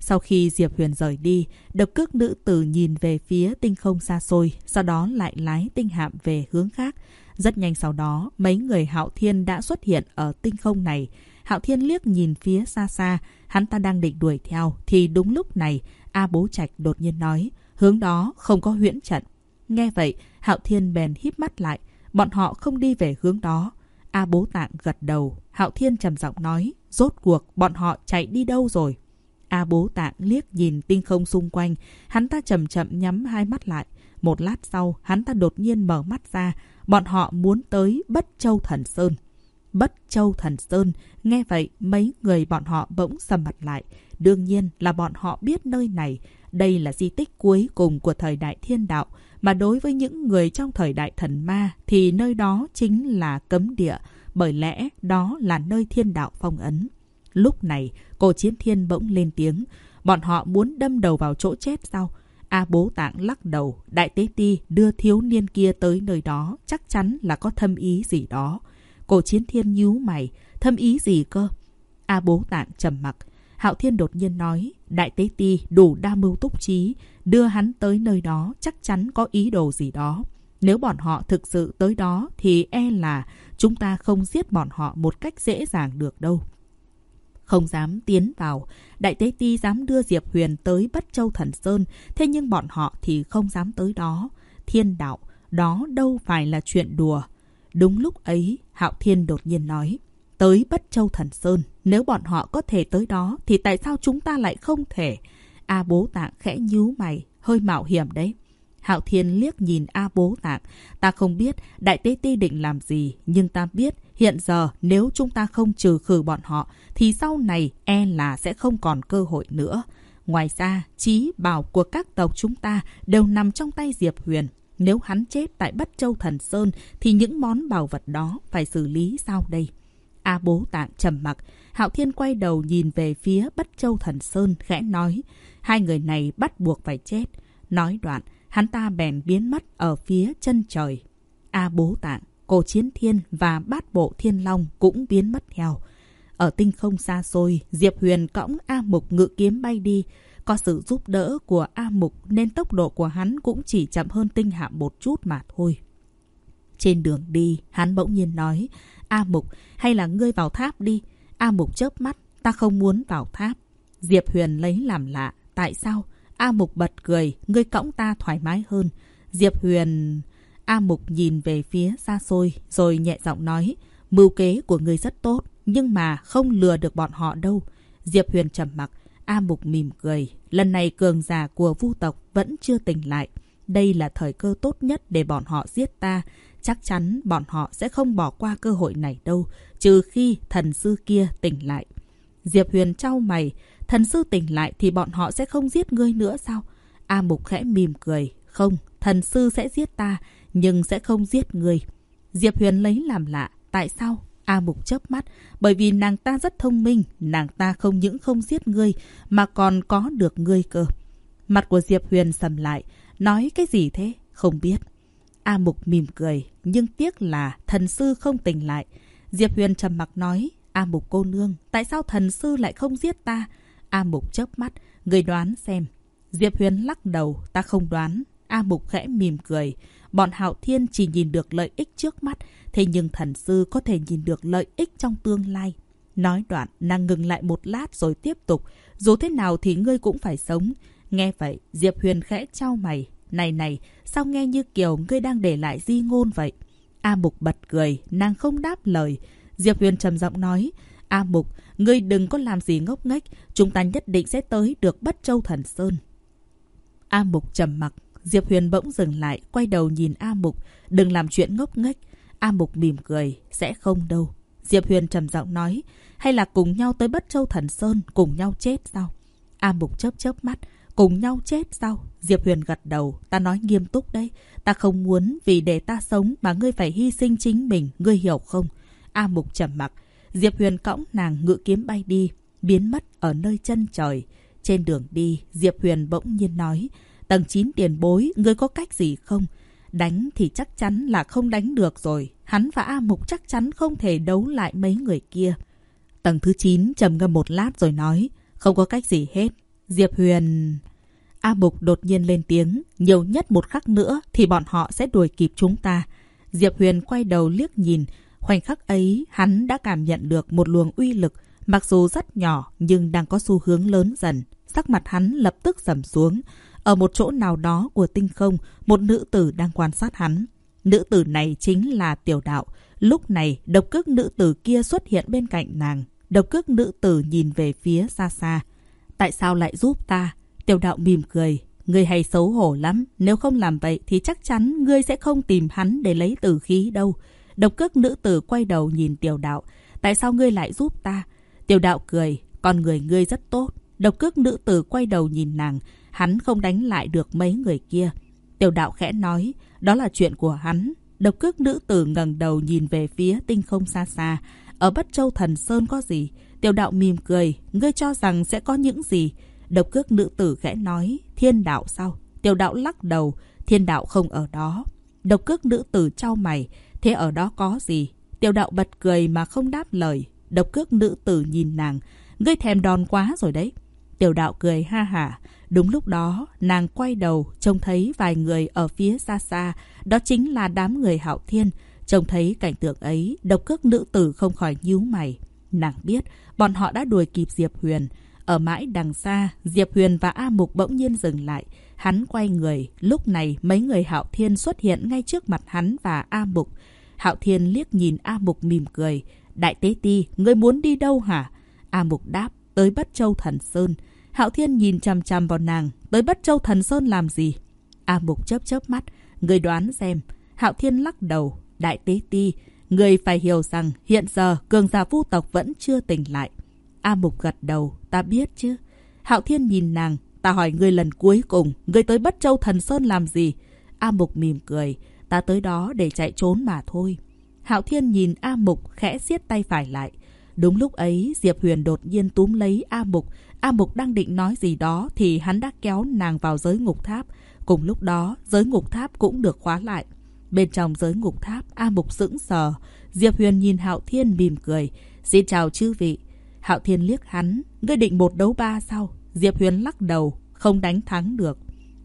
Sau khi Diệp Huyền rời đi, độc cước nữ tử nhìn về phía tinh không xa xôi, sau đó lại lái tinh hạm về hướng khác. Rất nhanh sau đó, mấy người Hạo Thiên đã xuất hiện ở tinh không này. Hạo Thiên liếc nhìn phía xa xa, hắn ta đang định đuổi theo, thì đúng lúc này, A Bố Trạch đột nhiên nói, hướng đó không có huyễn trận. Nghe vậy, Hạo Thiên bèn híp mắt lại, bọn họ không đi về hướng đó. A Bố Tạng gật đầu, Hạo Thiên trầm giọng nói, rốt cuộc bọn họ chạy đi đâu rồi? A bố tạng liếc nhìn tinh không xung quanh, hắn ta chậm chậm nhắm hai mắt lại. Một lát sau, hắn ta đột nhiên mở mắt ra, bọn họ muốn tới Bất Châu Thần Sơn. Bất Châu Thần Sơn, nghe vậy mấy người bọn họ bỗng sầm mặt lại. Đương nhiên là bọn họ biết nơi này, đây là di tích cuối cùng của thời đại thiên đạo, mà đối với những người trong thời đại thần ma thì nơi đó chính là cấm địa, bởi lẽ đó là nơi thiên đạo phong ấn. Lúc này, cô Chiến Thiên bỗng lên tiếng. Bọn họ muốn đâm đầu vào chỗ chết sao? A bố tạng lắc đầu, đại tế ti đưa thiếu niên kia tới nơi đó, chắc chắn là có thâm ý gì đó. Cổ chiến thiên nhíu mày, thâm ý gì cơ? A bố tạng trầm mặc. Hạo thiên đột nhiên nói, đại tế ti đủ đa mưu túc trí, đưa hắn tới nơi đó chắc chắn có ý đồ gì đó. Nếu bọn họ thực sự tới đó thì e là chúng ta không giết bọn họ một cách dễ dàng được đâu không dám tiến vào. Đại tế ti dám đưa Diệp Huyền tới Bất Châu Thần Sơn, thế nhưng bọn họ thì không dám tới đó. Thiên đạo, đó đâu phải là chuyện đùa. Đúng lúc ấy, Hạo Thiên đột nhiên nói, tới Bất Châu Thần Sơn, nếu bọn họ có thể tới đó, thì tại sao chúng ta lại không thể? A bố tạng khẽ nhíu mày, hơi mạo hiểm đấy. Hạo Thiên liếc nhìn A bố tạng. Ta không biết Đại Tế Ti định làm gì, nhưng ta biết hiện giờ nếu chúng ta không trừ khử bọn họ, thì sau này e là sẽ không còn cơ hội nữa. Ngoài ra, trí bảo của các tộc chúng ta đều nằm trong tay Diệp Huyền. Nếu hắn chết tại Bất Châu Thần Sơn, thì những món bảo vật đó phải xử lý sao đây? A bố tạng trầm mặc, Hạo Thiên quay đầu nhìn về phía Bất Châu Thần Sơn, khẽ nói, hai người này bắt buộc phải chết. Nói đoạn, hắn ta bèn biến mất ở phía chân trời. A bố tạng, cổ chiến thiên và bát bộ thiên long cũng biến mất theo. Ở tinh không xa xôi, Diệp Huyền cõng A Mục ngự kiếm bay đi. Có sự giúp đỡ của A Mục nên tốc độ của hắn cũng chỉ chậm hơn tinh hạm một chút mà thôi. Trên đường đi, hắn bỗng nhiên nói, A Mục, hay là ngươi vào tháp đi. A Mục chớp mắt, ta không muốn vào tháp. Diệp Huyền lấy làm lạ, tại sao? A Mục bật cười, ngươi cõng ta thoải mái hơn. Diệp Huyền... A Mục nhìn về phía xa xôi, rồi nhẹ giọng nói, mưu kế của người rất tốt, nhưng mà không lừa được bọn họ đâu. Diệp Huyền trầm mặc, A Mục mỉm cười. Lần này cường giả của vu tộc vẫn chưa tỉnh lại. Đây là thời cơ tốt nhất để bọn họ giết ta. Chắc chắn bọn họ sẽ không bỏ qua cơ hội này đâu, trừ khi thần sư kia tỉnh lại. Diệp Huyền trao mày, thần sư tỉnh lại thì bọn họ sẽ không giết ngươi nữa sao? A Mục khẽ mỉm cười. Không, thần sư sẽ giết ta, nhưng sẽ không giết người. Diệp Huyền lấy làm lạ. Tại sao? A Mục chớp mắt, bởi vì nàng ta rất thông minh, nàng ta không những không giết ngươi, mà còn có được ngươi cơ. Mặt của Diệp Huyền sầm lại, nói cái gì thế? Không biết. A Mục mỉm cười, nhưng tiếc là thần sư không tỉnh lại. Diệp Huyền trầm mặc nói, A Mục cô nương, tại sao thần sư lại không giết ta? A Mục chớp mắt, người đoán xem. Diệp Huyền lắc đầu, ta không đoán. A Mục khẽ mỉm cười. Bọn Hạo Thiên chỉ nhìn được lợi ích trước mắt, thế nhưng thần sư có thể nhìn được lợi ích trong tương lai. Nói đoạn, nàng ngừng lại một lát rồi tiếp tục. Dù thế nào thì ngươi cũng phải sống. Nghe vậy, Diệp Huyền khẽ trao mày. Này này, sao nghe như kiểu ngươi đang để lại di ngôn vậy? A Mục bật cười, nàng không đáp lời. Diệp Huyền trầm giọng nói, A Mục, ngươi đừng có làm gì ngốc nghếch, chúng ta nhất định sẽ tới được Bất Châu Thần Sơn. A Mục trầm mặc, Diệp Huyền bỗng dừng lại, quay đầu nhìn A Mục, đừng làm chuyện ngốc nghếch. A Mục mỉm cười, sẽ không đâu. Diệp Huyền trầm giọng nói, hay là cùng nhau tới Bất Châu Thần Sơn, cùng nhau chết sao? A Mục chớp chớp mắt, cùng nhau chết sao? Diệp Huyền gật đầu, ta nói nghiêm túc đấy. Ta không muốn vì để ta sống mà ngươi phải hy sinh chính mình, ngươi hiểu không? A Mục trầm mặc. Diệp Huyền cõng nàng ngự kiếm bay đi, biến mất ở nơi chân trời. Trên đường đi, Diệp Huyền bỗng nhiên nói, tầng 9 tiền bối, ngươi có cách gì không? Đánh thì chắc chắn là không đánh được rồi. Hắn và A Mục chắc chắn không thể đấu lại mấy người kia. Tầng thứ 9 trầm ngâm một lát rồi nói, không có cách gì hết. Diệp Huyền... A Mục đột nhiên lên tiếng, nhiều nhất một khắc nữa thì bọn họ sẽ đuổi kịp chúng ta. Diệp Huyền quay đầu liếc nhìn, khoảnh khắc ấy hắn đã cảm nhận được một luồng uy lực, mặc dù rất nhỏ nhưng đang có xu hướng lớn dần. Sắc mặt hắn lập tức sầm xuống. Ở một chỗ nào đó của tinh không, một nữ tử đang quan sát hắn. Nữ tử này chính là tiểu đạo. Lúc này, độc cước nữ tử kia xuất hiện bên cạnh nàng. Độc cước nữ tử nhìn về phía xa xa. Tại sao lại giúp ta? Tiểu đạo mỉm cười. Ngươi hay xấu hổ lắm. Nếu không làm vậy thì chắc chắn ngươi sẽ không tìm hắn để lấy tử khí đâu. Độc cước nữ tử quay đầu nhìn tiểu đạo. Tại sao ngươi lại giúp ta? Tiểu đạo cười. Con người ngươi rất tốt. Độc cước nữ tử quay đầu nhìn nàng. Hắn không đánh lại được mấy người kia. Tiểu đạo khẽ nói. Đó là chuyện của hắn. Độc cước nữ tử ngẩng đầu nhìn về phía tinh không xa xa. Ở Bất Châu Thần Sơn có gì? Tiểu đạo mỉm cười. Ngươi cho rằng sẽ có những gì? Độc cước nữ tử khẽ nói. Thiên đạo sao? Tiểu đạo lắc đầu. Thiên đạo không ở đó. Độc cước nữ tử trao mày. Thế ở đó có gì? Tiểu đạo bật cười mà không đáp lời. Độc cước nữ tử nhìn nàng. Ngươi thèm đòn quá rồi đấy. Tiểu đạo cười ha hả. Đúng lúc đó, nàng quay đầu, trông thấy vài người ở phía xa xa. Đó chính là đám người hạo thiên. Trông thấy cảnh tượng ấy, độc cước nữ tử không khỏi nhíu mày. Nàng biết, bọn họ đã đuổi kịp Diệp Huyền. Ở mãi đằng xa, Diệp Huyền và A Mục bỗng nhiên dừng lại. Hắn quay người. Lúc này, mấy người hạo thiên xuất hiện ngay trước mặt hắn và A Mục. Hạo thiên liếc nhìn A Mục mỉm cười. Đại tế ti, ngươi muốn đi đâu hả? A Mục đáp, tới Bất Châu Thần Sơn. Hạo Thiên nhìn chằm chằm vào nàng, tới Bất Châu Thần Sơn làm gì? A Mục chớp chớp mắt, người đoán xem. Hạo Thiên lắc đầu, đại tế ti, người phải hiểu rằng hiện giờ cường giả vu tộc vẫn chưa tỉnh lại. A Mục gật đầu, ta biết chứ. Hạo Thiên nhìn nàng, ta hỏi người lần cuối cùng, người tới Bất Châu Thần Sơn làm gì? A Mục mỉm cười, ta tới đó để chạy trốn mà thôi. Hạo Thiên nhìn A Mục khẽ siết tay phải lại. Đúng lúc ấy, Diệp Huyền đột nhiên túm lấy A Mục. A Mục đang định nói gì đó thì hắn đã kéo nàng vào giới ngục tháp. Cùng lúc đó, giới ngục tháp cũng được khóa lại. Bên trong giới ngục tháp, A Mục sững sờ. Diệp Huyền nhìn Hạo Thiên mỉm cười. Xin chào chư vị. Hạo Thiên liếc hắn. Ngươi định một đấu ba sao? Diệp Huyền lắc đầu. Không đánh thắng được.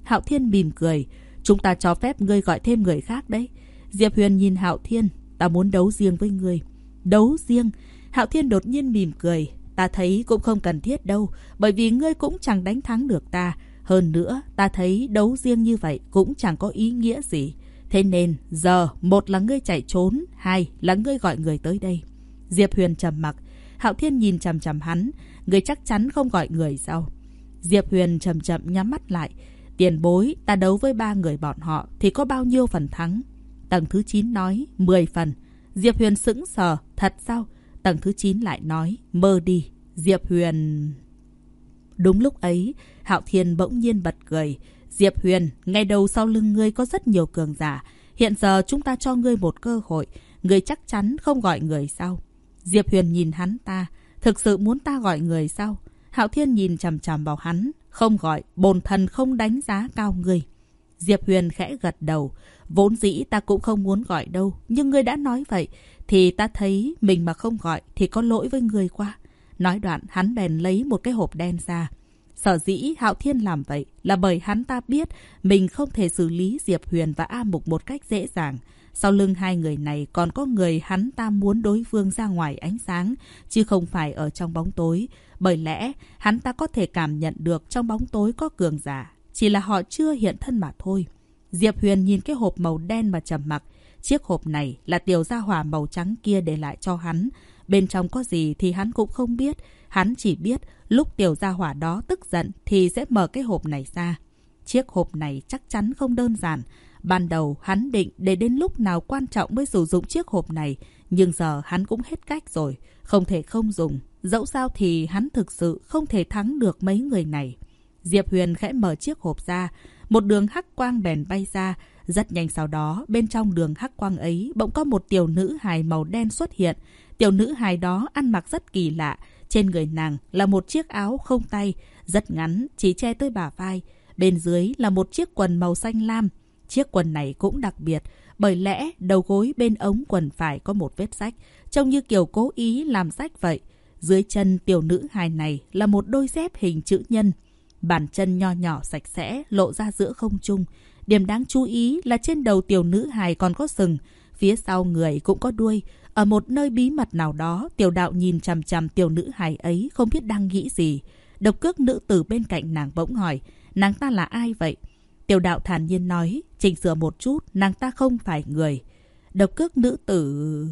Hạo Thiên mỉm cười. Chúng ta cho phép ngươi gọi thêm người khác đấy. Diệp Huyền nhìn Hạo Thiên. Ta muốn đấu riêng với ngươi. Đấu riêng? Hạo Thiên đột nhiên mỉm cười. Ta thấy cũng không cần thiết đâu, bởi vì ngươi cũng chẳng đánh thắng được ta. Hơn nữa, ta thấy đấu riêng như vậy cũng chẳng có ý nghĩa gì. Thế nên, giờ, một là ngươi chạy trốn, hai là ngươi gọi người tới đây. Diệp Huyền trầm mặc. Hạo Thiên nhìn chằm chằm hắn. Ngươi chắc chắn không gọi người sao? Diệp Huyền chậm chậm nhắm mắt lại. Tiền bối, ta đấu với ba người bọn họ thì có bao nhiêu phần thắng? Tầng thứ 9 nói, 10 phần. Diệp Huyền sững sờ, thật sao? Tầng thứ 9 lại nói, mơ đi, Diệp Huyền... Đúng lúc ấy, Hạo Thiên bỗng nhiên bật cười. Diệp Huyền, ngay đầu sau lưng ngươi có rất nhiều cường giả. Hiện giờ chúng ta cho ngươi một cơ hội. Ngươi chắc chắn không gọi người sao? Diệp Huyền nhìn hắn ta. Thực sự muốn ta gọi người sao? Hạo Thiên nhìn chằm chằm vào hắn. Không gọi, bồn thần không đánh giá cao ngươi. Diệp Huyền khẽ gật đầu. Vốn dĩ ta cũng không muốn gọi đâu. Nhưng ngươi đã nói vậy. Thì ta thấy mình mà không gọi thì có lỗi với người qua. Nói đoạn hắn bèn lấy một cái hộp đen ra. Sở dĩ Hạo Thiên làm vậy là bởi hắn ta biết mình không thể xử lý Diệp Huyền và A Mục một cách dễ dàng. Sau lưng hai người này còn có người hắn ta muốn đối phương ra ngoài ánh sáng, chứ không phải ở trong bóng tối. Bởi lẽ, hắn ta có thể cảm nhận được trong bóng tối có cường giả, chỉ là họ chưa hiện thân mà thôi. Diệp Huyền nhìn cái hộp màu đen mà trầm mặc. Chiếc hộp này là tiểu gia hỏa màu trắng kia để lại cho hắn. Bên trong có gì thì hắn cũng không biết. Hắn chỉ biết lúc tiểu gia hỏa đó tức giận thì sẽ mở cái hộp này ra. Chiếc hộp này chắc chắn không đơn giản. Ban đầu hắn định để đến lúc nào quan trọng mới sử dụng chiếc hộp này. Nhưng giờ hắn cũng hết cách rồi. Không thể không dùng. Dẫu sao thì hắn thực sự không thể thắng được mấy người này. Diệp Huyền khẽ mở chiếc hộp ra. Một đường hắc quang bèn bay ra. Rất nhanh sau đó, bên trong đường hắc quang ấy bỗng có một tiểu nữ hài màu đen xuất hiện. Tiểu nữ hài đó ăn mặc rất kỳ lạ. Trên người nàng là một chiếc áo không tay, rất ngắn, chỉ che tới bả vai. Bên dưới là một chiếc quần màu xanh lam. Chiếc quần này cũng đặc biệt, bởi lẽ đầu gối bên ống quần phải có một vết sách, trông như kiểu cố ý làm sách vậy. Dưới chân tiểu nữ hài này là một đôi dép hình chữ nhân. Bàn chân nho nhỏ sạch sẽ lộ ra giữa không trung. Điểm đáng chú ý là trên đầu tiểu nữ hài còn có sừng, phía sau người cũng có đuôi. Ở một nơi bí mật nào đó, tiểu đạo nhìn chằm chằm tiểu nữ hài ấy không biết đang nghĩ gì. Độc cước nữ tử bên cạnh nàng bỗng hỏi, nàng ta là ai vậy? Tiểu đạo thản nhiên nói, chỉnh sửa một chút, nàng ta không phải người. Độc cước nữ tử...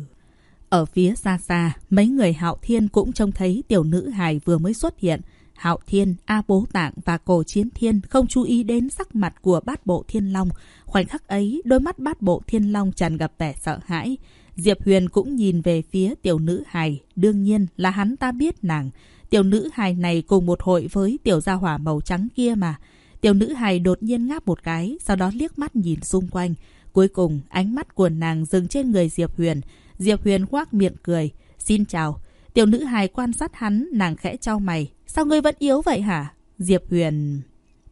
Ở phía xa xa, mấy người hạo thiên cũng trông thấy tiểu nữ hài vừa mới xuất hiện. Hạo Thiên, A Bố Tạng và Cổ Chiến Thiên không chú ý đến sắc mặt của bát bộ Thiên Long. Khoảnh khắc ấy, đôi mắt bát bộ Thiên Long tràn gặp vẻ sợ hãi. Diệp Huyền cũng nhìn về phía tiểu nữ hài. Đương nhiên là hắn ta biết nàng. Tiểu nữ hài này cùng một hội với tiểu gia hỏa màu trắng kia mà. Tiểu nữ hài đột nhiên ngáp một cái, sau đó liếc mắt nhìn xung quanh. Cuối cùng, ánh mắt của nàng dừng trên người Diệp Huyền. Diệp Huyền khoác miệng cười. Xin chào. Tiểu nữ hài quan sát hắn, nàng khẽ trao mày. Sao ngươi vẫn yếu vậy hả? Diệp Huyền...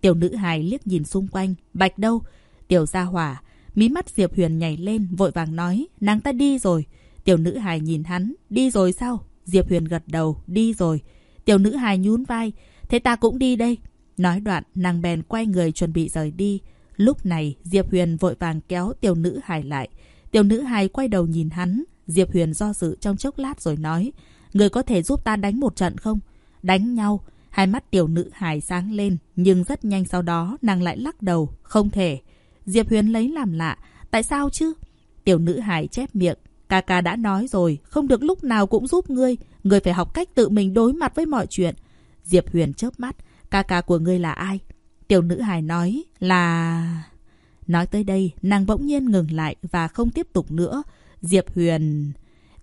Tiểu nữ hài liếc nhìn xung quanh. Bạch đâu? Tiểu gia hỏa. Mí mắt Diệp Huyền nhảy lên, vội vàng nói. Nàng ta đi rồi. Tiểu nữ hài nhìn hắn. Đi rồi sao? Diệp Huyền gật đầu. Đi rồi. Tiểu nữ hài nhún vai. Thế ta cũng đi đây. Nói đoạn, nàng bèn quay người chuẩn bị rời đi. Lúc này, Diệp Huyền vội vàng kéo tiểu nữ hài lại. Tiểu nữ hài quay đầu nhìn hắn. Diệp Huyền do dự trong chốc lát rồi nói. Người có thể giúp ta đánh một trận không? Đánh nhau. Hai mắt tiểu nữ hài sáng lên. Nhưng rất nhanh sau đó nàng lại lắc đầu. Không thể. Diệp Huyền lấy làm lạ. Tại sao chứ? Tiểu nữ hài chép miệng. Ca ca đã nói rồi. Không được lúc nào cũng giúp ngươi. Ngươi phải học cách tự mình đối mặt với mọi chuyện. Diệp Huyền chớp mắt. Ca ca của ngươi là ai? Tiểu nữ hài nói là... Nói tới đây, nàng bỗng nhiên ngừng lại và không tiếp tục nữa. Diệp Huyền...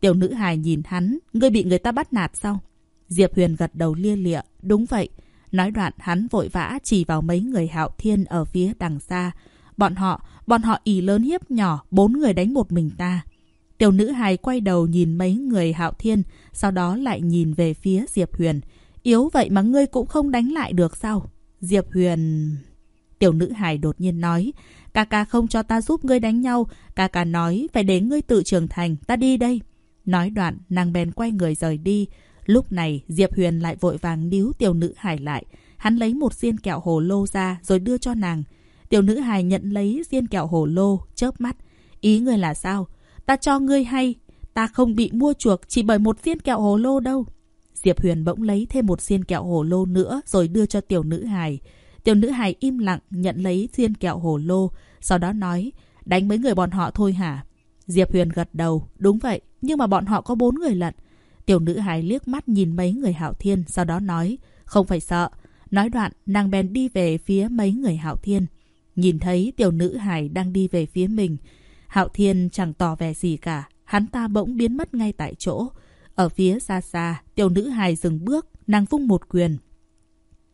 Tiểu nữ hài nhìn hắn, ngươi bị người ta bắt nạt sao? Diệp Huyền gật đầu lia lịa, đúng vậy. Nói đoạn hắn vội vã chỉ vào mấy người hạo thiên ở phía đằng xa. Bọn họ, bọn họ ỉ lớn hiếp nhỏ, bốn người đánh một mình ta. Tiểu nữ hài quay đầu nhìn mấy người hạo thiên, sau đó lại nhìn về phía Diệp Huyền. Yếu vậy mà ngươi cũng không đánh lại được sao? Diệp Huyền... Tiểu nữ hài đột nhiên nói, ca ca không cho ta giúp ngươi đánh nhau, ca ca nói phải để ngươi tự trưởng thành, ta đi đây. Nói đoạn, nàng bèn quay người rời đi. Lúc này, Diệp Huyền lại vội vàng níu tiểu nữ hài lại. Hắn lấy một xiên kẹo hồ lô ra rồi đưa cho nàng. Tiểu nữ hài nhận lấy xiên kẹo hồ lô, chớp mắt. Ý ngươi là sao? Ta cho ngươi hay, ta không bị mua chuộc chỉ bởi một xiên kẹo hồ lô đâu. Diệp Huyền bỗng lấy thêm một xiên kẹo hồ lô nữa rồi đưa cho tiểu nữ hài. Tiểu nữ hài im lặng nhận lấy xiên kẹo hồ lô, sau đó nói, đánh mấy người bọn họ thôi hả? Diệp Huyền gật đầu, đúng vậy, nhưng mà bọn họ có bốn người lận. Tiểu nữ hài liếc mắt nhìn mấy người hạo thiên, sau đó nói, không phải sợ. Nói đoạn, nàng bèn đi về phía mấy người hạo thiên. Nhìn thấy tiểu nữ hài đang đi về phía mình. Hạo thiên chẳng tỏ vẻ gì cả, hắn ta bỗng biến mất ngay tại chỗ. Ở phía xa xa, tiểu nữ hài dừng bước, nàng vung một quyền.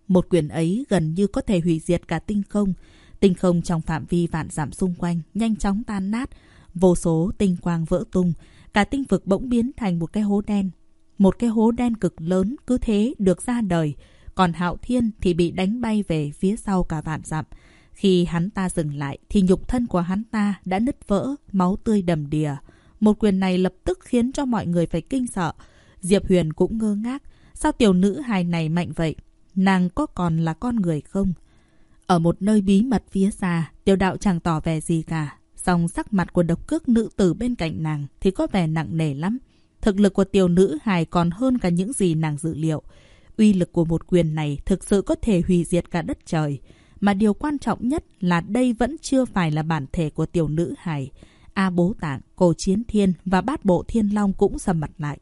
Một quyền ấy gần như có thể hủy diệt cả tinh không. Tinh không trong phạm vi vạn dặm xung quanh, nhanh chóng tan nát. Vô số tinh quang vỡ tung, cả tinh vực bỗng biến thành một cái hố đen. Một cái hố đen cực lớn cứ thế được ra đời, còn Hạo Thiên thì bị đánh bay về phía sau cả vạn dặm. Khi hắn ta dừng lại thì nhục thân của hắn ta đã nứt vỡ, máu tươi đầm đìa. Một quyền này lập tức khiến cho mọi người phải kinh sợ. Diệp Huyền cũng ngơ ngác. Sao tiểu nữ hài này mạnh vậy? Nàng có còn là con người không? Ở một nơi bí mật phía xa, tiểu đạo chẳng tỏ vẻ gì cả. Song sắc mặt của độc cước nữ tử bên cạnh nàng thì có vẻ nặng nề lắm. Thực lực của tiểu nữ hài còn hơn cả những gì nàng dự liệu. Uy lực của một quyền này thực sự có thể hủy diệt cả đất trời. Mà điều quan trọng nhất là đây vẫn chưa phải là bản thể của tiểu nữ hài. A Bố Tạng, Cổ Chiến Thiên và Bát Bộ Thiên Long cũng sầm mặt lại.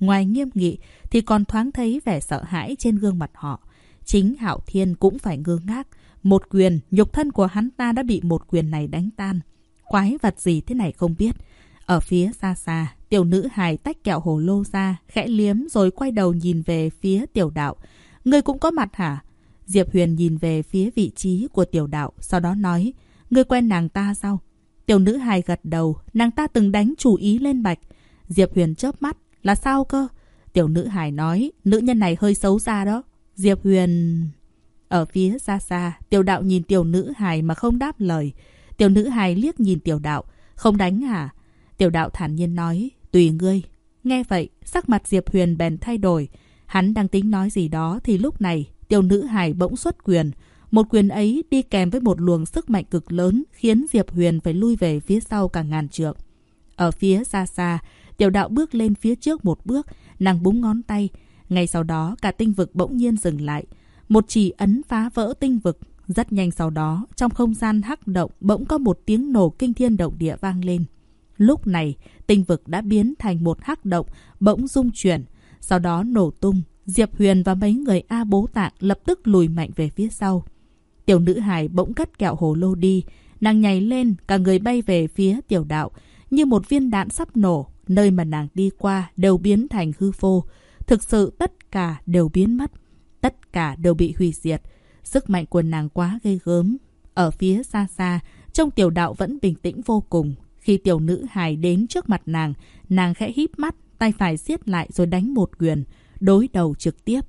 Ngoài nghiêm nghị thì còn thoáng thấy vẻ sợ hãi trên gương mặt họ. Chính Hạo Thiên cũng phải ngơ ngác. Một quyền, nhục thân của hắn ta đã bị một quyền này đánh tan. Quái vật gì thế này không biết. Ở phía xa xa, tiểu nữ hài tách kẹo hồ lô ra, khẽ liếm rồi quay đầu nhìn về phía tiểu đạo. Người cũng có mặt hả? Diệp Huyền nhìn về phía vị trí của tiểu đạo, sau đó nói, ngươi quen nàng ta sao? Tiểu nữ hài gật đầu, nàng ta từng đánh chủ ý lên bạch. Diệp Huyền chớp mắt, là sao cơ? Tiểu nữ hài nói, nữ nhân này hơi xấu xa đó. Diệp Huyền... Ở phía xa xa, tiểu đạo nhìn tiểu nữ hài mà không đáp lời. Tiểu nữ hài liếc nhìn tiểu đạo, không đánh hả? Tiểu đạo thản nhiên nói, tùy ngươi. Nghe vậy, sắc mặt Diệp Huyền bèn thay đổi. Hắn đang tính nói gì đó thì lúc này, tiểu nữ hài bỗng xuất quyền. Một quyền ấy đi kèm với một luồng sức mạnh cực lớn khiến Diệp Huyền phải lui về phía sau cả ngàn trượng. Ở phía xa xa, tiểu đạo bước lên phía trước một bước, nàng búng ngón tay. Ngay sau đó cả tinh vực bỗng nhiên dừng lại. Một chỉ ấn phá vỡ tinh vực. Rất nhanh sau đó, trong không gian hắc động bỗng có một tiếng nổ kinh thiên động địa vang lên. Lúc này, tinh vực đã biến thành một hắc động, bỗng rung chuyển. Sau đó nổ tung, Diệp Huyền và mấy người A bố tạng lập tức lùi mạnh về phía sau. Tiểu nữ hải bỗng cất kẹo hồ lô đi. Nàng nhảy lên, cả người bay về phía tiểu đạo. Như một viên đạn sắp nổ, nơi mà nàng đi qua đều biến thành hư vô. Thực sự tất cả đều biến mất. Tất cả đều bị hủy diệt. Sức mạnh của nàng quá gây gớm. Ở phía xa xa, trong tiểu đạo vẫn bình tĩnh vô cùng. Khi tiểu nữ hài đến trước mặt nàng, nàng khẽ híp mắt, tay phải siết lại rồi đánh một quyền, đối đầu trực tiếp.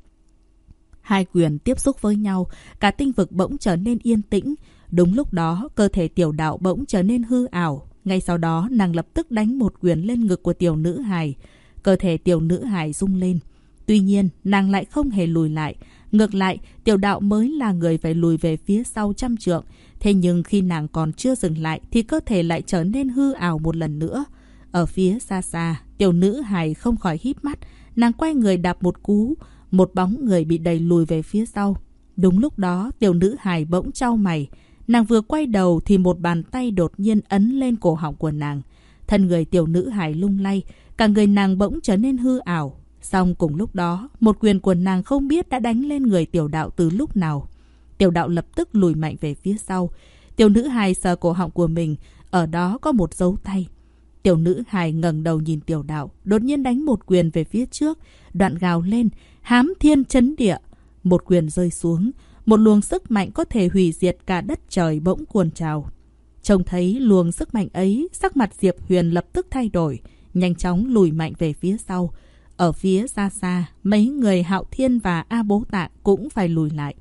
Hai quyền tiếp xúc với nhau, cả tinh vực bỗng trở nên yên tĩnh. Đúng lúc đó, cơ thể tiểu đạo bỗng trở nên hư ảo. Ngay sau đó, nàng lập tức đánh một quyền lên ngực của tiểu nữ hài. Cơ thể tiểu nữ hài rung lên. Tuy nhiên, nàng lại không hề lùi lại. Ngược lại, tiểu đạo mới là người phải lùi về phía sau trăm trượng. Thế nhưng khi nàng còn chưa dừng lại thì cơ thể lại trở nên hư ảo một lần nữa. Ở phía xa xa, tiểu nữ hài không khỏi híp mắt. Nàng quay người đạp một cú, một bóng người bị đẩy lùi về phía sau. Đúng lúc đó, tiểu nữ hài bỗng trao mày. Nàng vừa quay đầu thì một bàn tay đột nhiên ấn lên cổ họng của nàng. Thân người tiểu nữ hài lung lay, cả người nàng bỗng trở nên hư ảo. Xong cùng lúc đó, một quyền của nàng không biết đã đánh lên người tiểu đạo từ lúc nào. Tiểu đạo lập tức lùi mạnh về phía sau. Tiểu nữ hài sờ cổ họng của mình, ở đó có một dấu tay. Tiểu nữ hài ngẩng đầu nhìn tiểu đạo, đột nhiên đánh một quyền về phía trước, đoạn gào lên, hám thiên chấn địa. Một quyền rơi xuống, một luồng sức mạnh có thể hủy diệt cả đất trời bỗng cuồn trào. Trông thấy luồng sức mạnh ấy, sắc mặt Diệp Huyền lập tức thay đổi, nhanh chóng lùi mạnh về phía sau. Ở phía xa xa, mấy người Hạo Thiên và A Bố Tạng cũng phải lùi lại.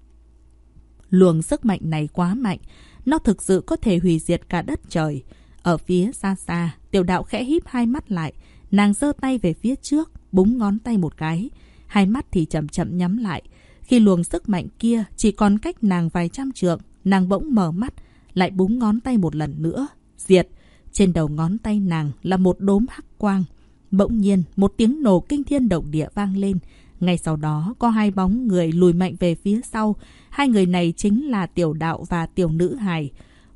Luồng sức mạnh này quá mạnh, nó thực sự có thể hủy diệt cả đất trời. Ở phía xa xa, tiểu đạo khẽ híp hai mắt lại, nàng giơ tay về phía trước, búng ngón tay một cái. Hai mắt thì chậm chậm nhắm lại. Khi luồng sức mạnh kia chỉ còn cách nàng vài trăm trượng, nàng bỗng mở mắt, lại búng ngón tay một lần nữa. Diệt! Trên đầu ngón tay nàng là một đốm hắc quang. Bỗng nhiên, một tiếng nổ kinh thiên động địa vang lên. Ngay sau đó, có hai bóng người lùi mạnh về phía sau. Hai người này chính là tiểu đạo và tiểu nữ hài.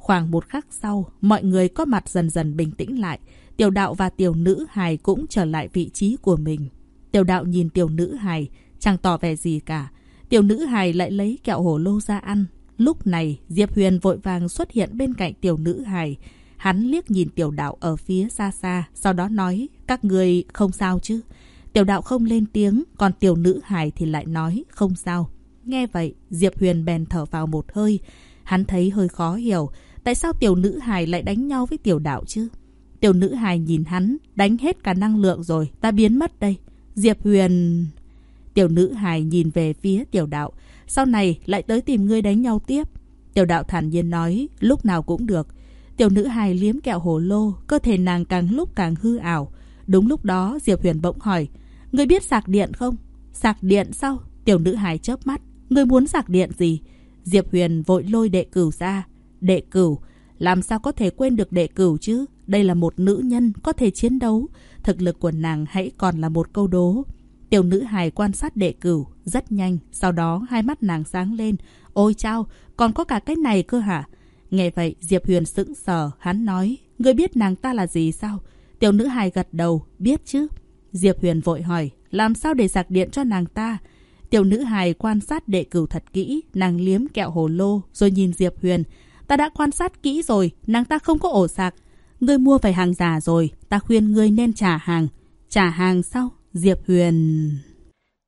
Khoảng một khắc sau, mọi người có mặt dần dần bình tĩnh lại. Tiểu đạo và tiểu nữ hài cũng trở lại vị trí của mình. Tiểu đạo nhìn tiểu nữ hài, chẳng tỏ vẻ gì cả. Tiểu nữ hài lại lấy kẹo hổ lô ra ăn. Lúc này, Diệp Huyền vội vàng xuất hiện bên cạnh tiểu nữ hài. Hắn liếc nhìn tiểu đạo ở phía xa xa, sau đó nói, các người không sao chứ? Tiểu đạo không lên tiếng, còn tiểu nữ hài thì lại nói, không sao. Nghe vậy, Diệp Huyền bèn thở vào một hơi. Hắn thấy hơi khó hiểu, tại sao tiểu nữ hài lại đánh nhau với tiểu đạo chứ? Tiểu nữ hài nhìn hắn, đánh hết cả năng lượng rồi, ta biến mất đây. Diệp Huyền... Tiểu nữ hài nhìn về phía tiểu đạo, sau này lại tới tìm ngươi đánh nhau tiếp. Tiểu đạo thản nhiên nói, lúc nào cũng được. Tiểu nữ hài liếm kẹo hồ lô, cơ thể nàng càng lúc càng hư ảo. Đúng lúc đó Diệp Huyền bỗng hỏi, ngươi biết sạc điện không? Sạc điện sao? Tiểu nữ hài chớp mắt, ngươi muốn sạc điện gì? Diệp Huyền vội lôi đệ cửu ra. Đệ cửu, làm sao có thể quên được đệ cửu chứ? Đây là một nữ nhân có thể chiến đấu. Thực lực của nàng hãy còn là một câu đố. Tiểu nữ hài quan sát đệ cửu, rất nhanh. Sau đó hai mắt nàng sáng lên. Ôi chao, còn có cả cái này cơ hả? Nghe vậy, Diệp Huyền sững sờ, hắn nói, ngươi biết nàng ta là gì sao? Tiểu nữ hài gật đầu, biết chứ. Diệp Huyền vội hỏi, làm sao để sạc điện cho nàng ta? Tiểu nữ hài quan sát đệ cửu thật kỹ, nàng liếm kẹo hồ lô, rồi nhìn Diệp Huyền. Ta đã quan sát kỹ rồi, nàng ta không có ổ sạc. Ngươi mua phải hàng giả rồi, ta khuyên ngươi nên trả hàng. Trả hàng sao? Diệp Huyền...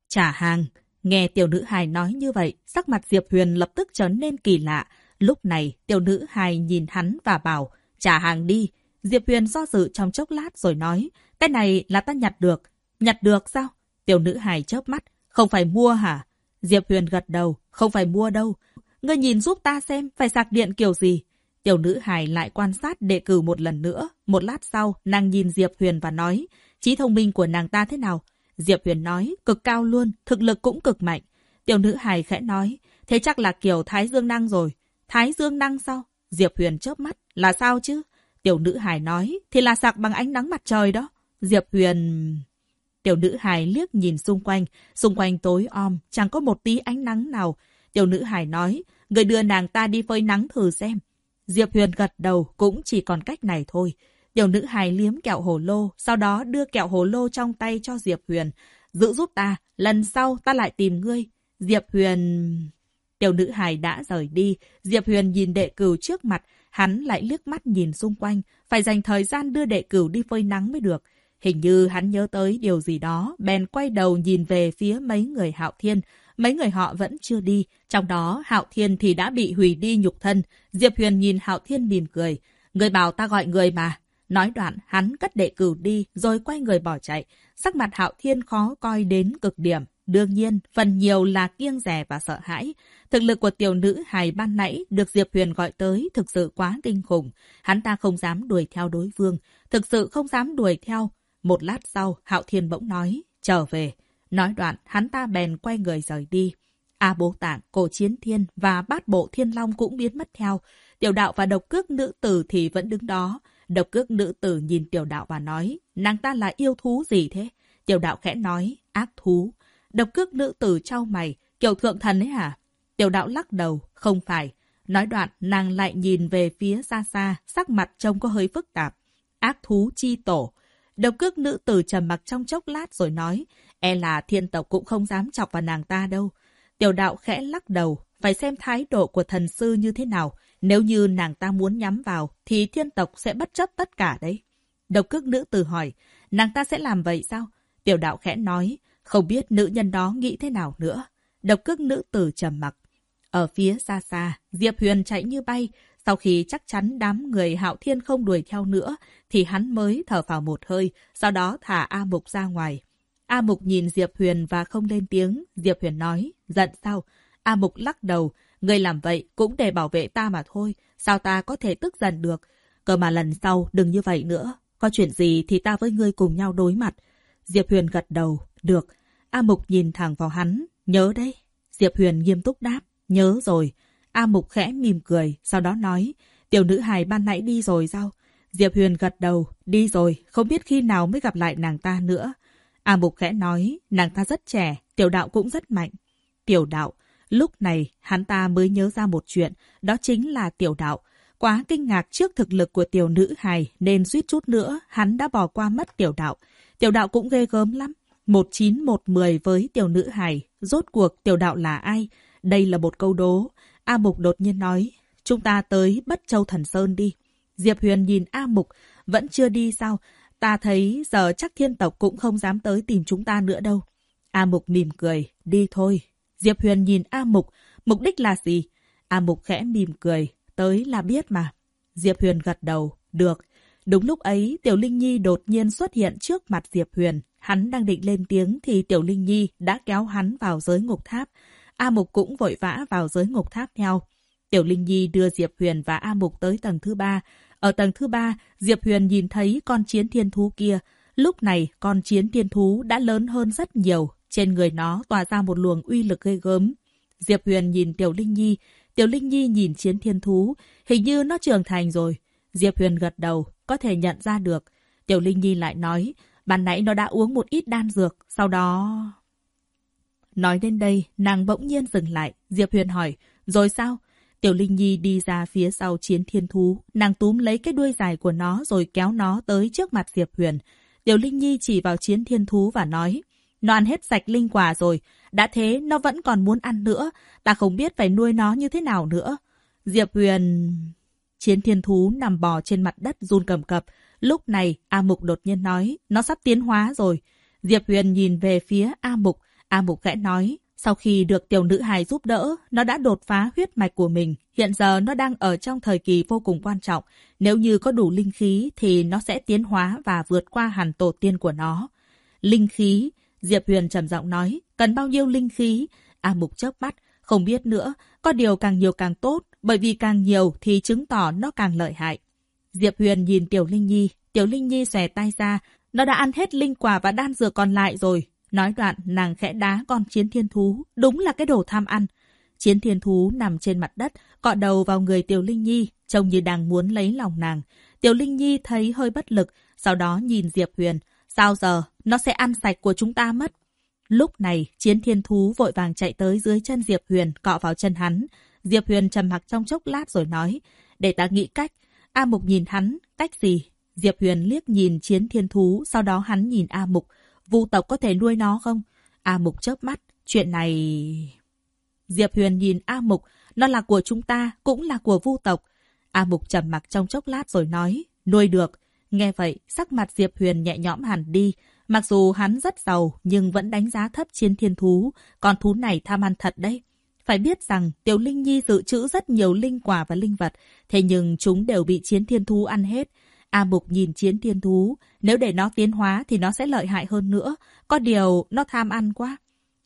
Trả hàng? Nghe tiểu nữ hài nói như vậy, sắc mặt Diệp Huyền lập tức trở nên kỳ lạ. Lúc này, tiểu nữ hài nhìn hắn và bảo, trả hàng đi. Diệp Huyền do dự trong chốc lát rồi nói, cái này là ta nhặt được. Nhặt được sao? Tiểu nữ hài chớp mắt, không phải mua hả? Diệp Huyền gật đầu, không phải mua đâu. Ngươi nhìn giúp ta xem, phải sạc điện kiểu gì? Tiểu nữ hài lại quan sát đệ cử một lần nữa. Một lát sau, nàng nhìn Diệp Huyền và nói, trí thông minh của nàng ta thế nào? Diệp Huyền nói, cực cao luôn, thực lực cũng cực mạnh. Tiểu nữ hài khẽ nói, thế chắc là kiểu Thái Dương Năng rồi. Thái Dương Năng sao? Diệp Huyền chớp mắt, là sao chứ? Tiểu nữ hài nói, thì là sạc bằng ánh nắng mặt trời đó. Diệp Huyền... Tiểu nữ hài liếc nhìn xung quanh, xung quanh tối om, chẳng có một tí ánh nắng nào. Tiểu nữ hài nói, người đưa nàng ta đi phơi nắng thử xem. Diệp Huyền gật đầu, cũng chỉ còn cách này thôi. Tiểu nữ hài liếm kẹo hồ lô, sau đó đưa kẹo hồ lô trong tay cho Diệp Huyền. Giữ giúp ta, lần sau ta lại tìm ngươi. Diệp Huyền... Tiểu nữ hài đã rời đi, Diệp Huyền nhìn đệ cửu trước mặt, hắn lại liếc mắt nhìn xung quanh, phải dành thời gian đưa đệ cửu đi phơi nắng mới được. Hình như hắn nhớ tới điều gì đó, bèn quay đầu nhìn về phía mấy người hạo thiên. Mấy người họ vẫn chưa đi, trong đó hạo thiên thì đã bị hủy đi nhục thân. Diệp Huyền nhìn hạo thiên mỉm cười. Người bảo ta gọi người mà. Nói đoạn, hắn cất đệ cửu đi, rồi quay người bỏ chạy. Sắc mặt hạo thiên khó coi đến cực điểm. Đương nhiên, phần nhiều là kiêng rẻ và sợ hãi. Thực lực của tiểu nữ hài ban nãy được Diệp Huyền gọi tới thực sự quá kinh khủng. Hắn ta không dám đuổi theo đối phương, thực sự không dám đuổi theo. Một lát sau, Hạo Thiên bỗng nói, trở về. Nói đoạn, hắn ta bèn quay người rời đi. A Bố Tạng, Cổ Chiến Thiên và Bát Bộ Thiên Long cũng biến mất theo. Tiểu đạo và độc cước nữ tử thì vẫn đứng đó. Độc cước nữ tử nhìn tiểu đạo và nói, nàng ta là yêu thú gì thế? Tiểu đạo khẽ nói, ác thú. Độc cước nữ tử trao mày, kiểu thượng thần ấy hả? Tiểu đạo lắc đầu, không phải. Nói đoạn, nàng lại nhìn về phía xa xa, sắc mặt trông có hơi phức tạp. Ác thú chi tổ. Độc cước nữ tử trầm mặc trong chốc lát rồi nói, e là thiên tộc cũng không dám chọc vào nàng ta đâu. Tiểu đạo khẽ lắc đầu, phải xem thái độ của thần sư như thế nào. Nếu như nàng ta muốn nhắm vào, thì thiên tộc sẽ bất chấp tất cả đấy. Độc cước nữ tử hỏi, nàng ta sẽ làm vậy sao? Tiểu đạo khẽ nói, không biết nữ nhân đó nghĩ thế nào nữa. Độc cước nữ tử trầm mặc. Ở phía xa xa, Diệp Huyền chạy như bay. Sau khi chắc chắn đám người hạo thiên không đuổi theo nữa, thì hắn mới thở vào một hơi, sau đó thả A Mục ra ngoài. A Mục nhìn Diệp Huyền và không lên tiếng. Diệp Huyền nói, giận sao? A Mục lắc đầu, người làm vậy cũng để bảo vệ ta mà thôi. Sao ta có thể tức giận được? Cơ mà lần sau đừng như vậy nữa. Có chuyện gì thì ta với ngươi cùng nhau đối mặt. Diệp Huyền gật đầu, được. A Mục nhìn thẳng vào hắn, nhớ đấy. Diệp Huyền nghiêm túc đáp, nhớ rồi. A Mục khẽ mỉm cười, sau đó nói, tiểu nữ hài ban nãy đi rồi sao? Diệp Huyền gật đầu, đi rồi, không biết khi nào mới gặp lại nàng ta nữa. A Mục khẽ nói, nàng ta rất trẻ, tiểu đạo cũng rất mạnh. Tiểu đạo, lúc này hắn ta mới nhớ ra một chuyện, đó chính là tiểu đạo. Quá kinh ngạc trước thực lực của tiểu nữ hài nên suýt chút nữa hắn đã bỏ qua mất tiểu đạo. Tiểu đạo cũng ghê gớm lắm. Một chín một mười với tiểu nữ hài, rốt cuộc tiểu đạo là ai? Đây là một câu đố. A Mục đột nhiên nói, chúng ta tới Bất Châu Thần Sơn đi. Diệp Huyền nhìn A Mục, vẫn chưa đi sao? Ta thấy giờ chắc thiên tộc cũng không dám tới tìm chúng ta nữa đâu. A Mục mỉm cười, đi thôi. Diệp Huyền nhìn A Mục, mục đích là gì? A Mục khẽ mỉm cười, tới là biết mà. Diệp Huyền gật đầu, được. Đúng lúc ấy, Tiểu Linh Nhi đột nhiên xuất hiện trước mặt Diệp Huyền. Hắn đang định lên tiếng thì Tiểu Linh Nhi đã kéo hắn vào giới ngục tháp. A Mục cũng vội vã vào giới ngục tháp theo. Tiểu Linh Nhi đưa Diệp Huyền và A Mục tới tầng thứ ba. Ở tầng thứ ba, Diệp Huyền nhìn thấy con chiến thiên thú kia. Lúc này, con chiến thiên thú đã lớn hơn rất nhiều. Trên người nó tỏa ra một luồng uy lực gây gớm. Diệp Huyền nhìn Tiểu Linh Nhi. Tiểu Linh Nhi nhìn chiến thiên thú. Hình như nó trưởng thành rồi. Diệp Huyền gật đầu, có thể nhận ra được. Tiểu Linh Nhi lại nói, ban nãy nó đã uống một ít đan dược, sau đó... Nói đến đây, nàng bỗng nhiên dừng lại. Diệp Huyền hỏi, rồi sao? Tiểu Linh Nhi đi ra phía sau chiến thiên thú. Nàng túm lấy cái đuôi dài của nó rồi kéo nó tới trước mặt Diệp Huyền. Tiểu Linh Nhi chỉ vào chiến thiên thú và nói, nó ăn hết sạch linh quả rồi. Đã thế, nó vẫn còn muốn ăn nữa. Ta không biết phải nuôi nó như thế nào nữa. Diệp Huyền... Chiến thiên thú nằm bò trên mặt đất run cầm cập. Lúc này, A Mục đột nhiên nói, nó sắp tiến hóa rồi. Diệp Huyền nhìn về phía A Mục. A Mục gãy nói, sau khi được tiểu nữ hài giúp đỡ, nó đã đột phá huyết mạch của mình. Hiện giờ nó đang ở trong thời kỳ vô cùng quan trọng. Nếu như có đủ linh khí thì nó sẽ tiến hóa và vượt qua hẳn tổ tiên của nó. Linh khí, Diệp Huyền trầm giọng nói, cần bao nhiêu linh khí? A Mục chớp mắt, không biết nữa, có điều càng nhiều càng tốt, bởi vì càng nhiều thì chứng tỏ nó càng lợi hại. Diệp Huyền nhìn Tiểu Linh Nhi, Tiểu Linh Nhi xòe tay ra, nó đã ăn hết linh quả và đan dược còn lại rồi. Nói đoạn, nàng khẽ đá con chiến thiên thú, đúng là cái đồ tham ăn. Chiến thiên thú nằm trên mặt đất, cọ đầu vào người Tiểu Linh Nhi, trông như đang muốn lấy lòng nàng. Tiểu Linh Nhi thấy hơi bất lực, sau đó nhìn Diệp Huyền. Sao giờ, nó sẽ ăn sạch của chúng ta mất. Lúc này, chiến thiên thú vội vàng chạy tới dưới chân Diệp Huyền, cọ vào chân hắn. Diệp Huyền trầm mặc trong chốc lát rồi nói, để ta nghĩ cách. A Mục nhìn hắn, cách gì? Diệp Huyền liếc nhìn chiến thiên thú, sau đó hắn nhìn A Mục. Vu tộc có thể nuôi nó không? A Mục chớp mắt, chuyện này... Diệp Huyền nhìn A Mục, nó là của chúng ta, cũng là của vu tộc. A Mục trầm mặc trong chốc lát rồi nói, nuôi được. Nghe vậy, sắc mặt Diệp Huyền nhẹ nhõm hẳn đi. Mặc dù hắn rất giàu, nhưng vẫn đánh giá thấp chiến thiên thú. Con thú này tham ăn thật đấy. Phải biết rằng Tiểu Linh Nhi dự trữ rất nhiều linh quả và linh vật, thế nhưng chúng đều bị chiến thiên thú ăn hết. A Mục nhìn chiến thiên thú, nếu để nó tiến hóa thì nó sẽ lợi hại hơn nữa. Có điều, nó tham ăn quá.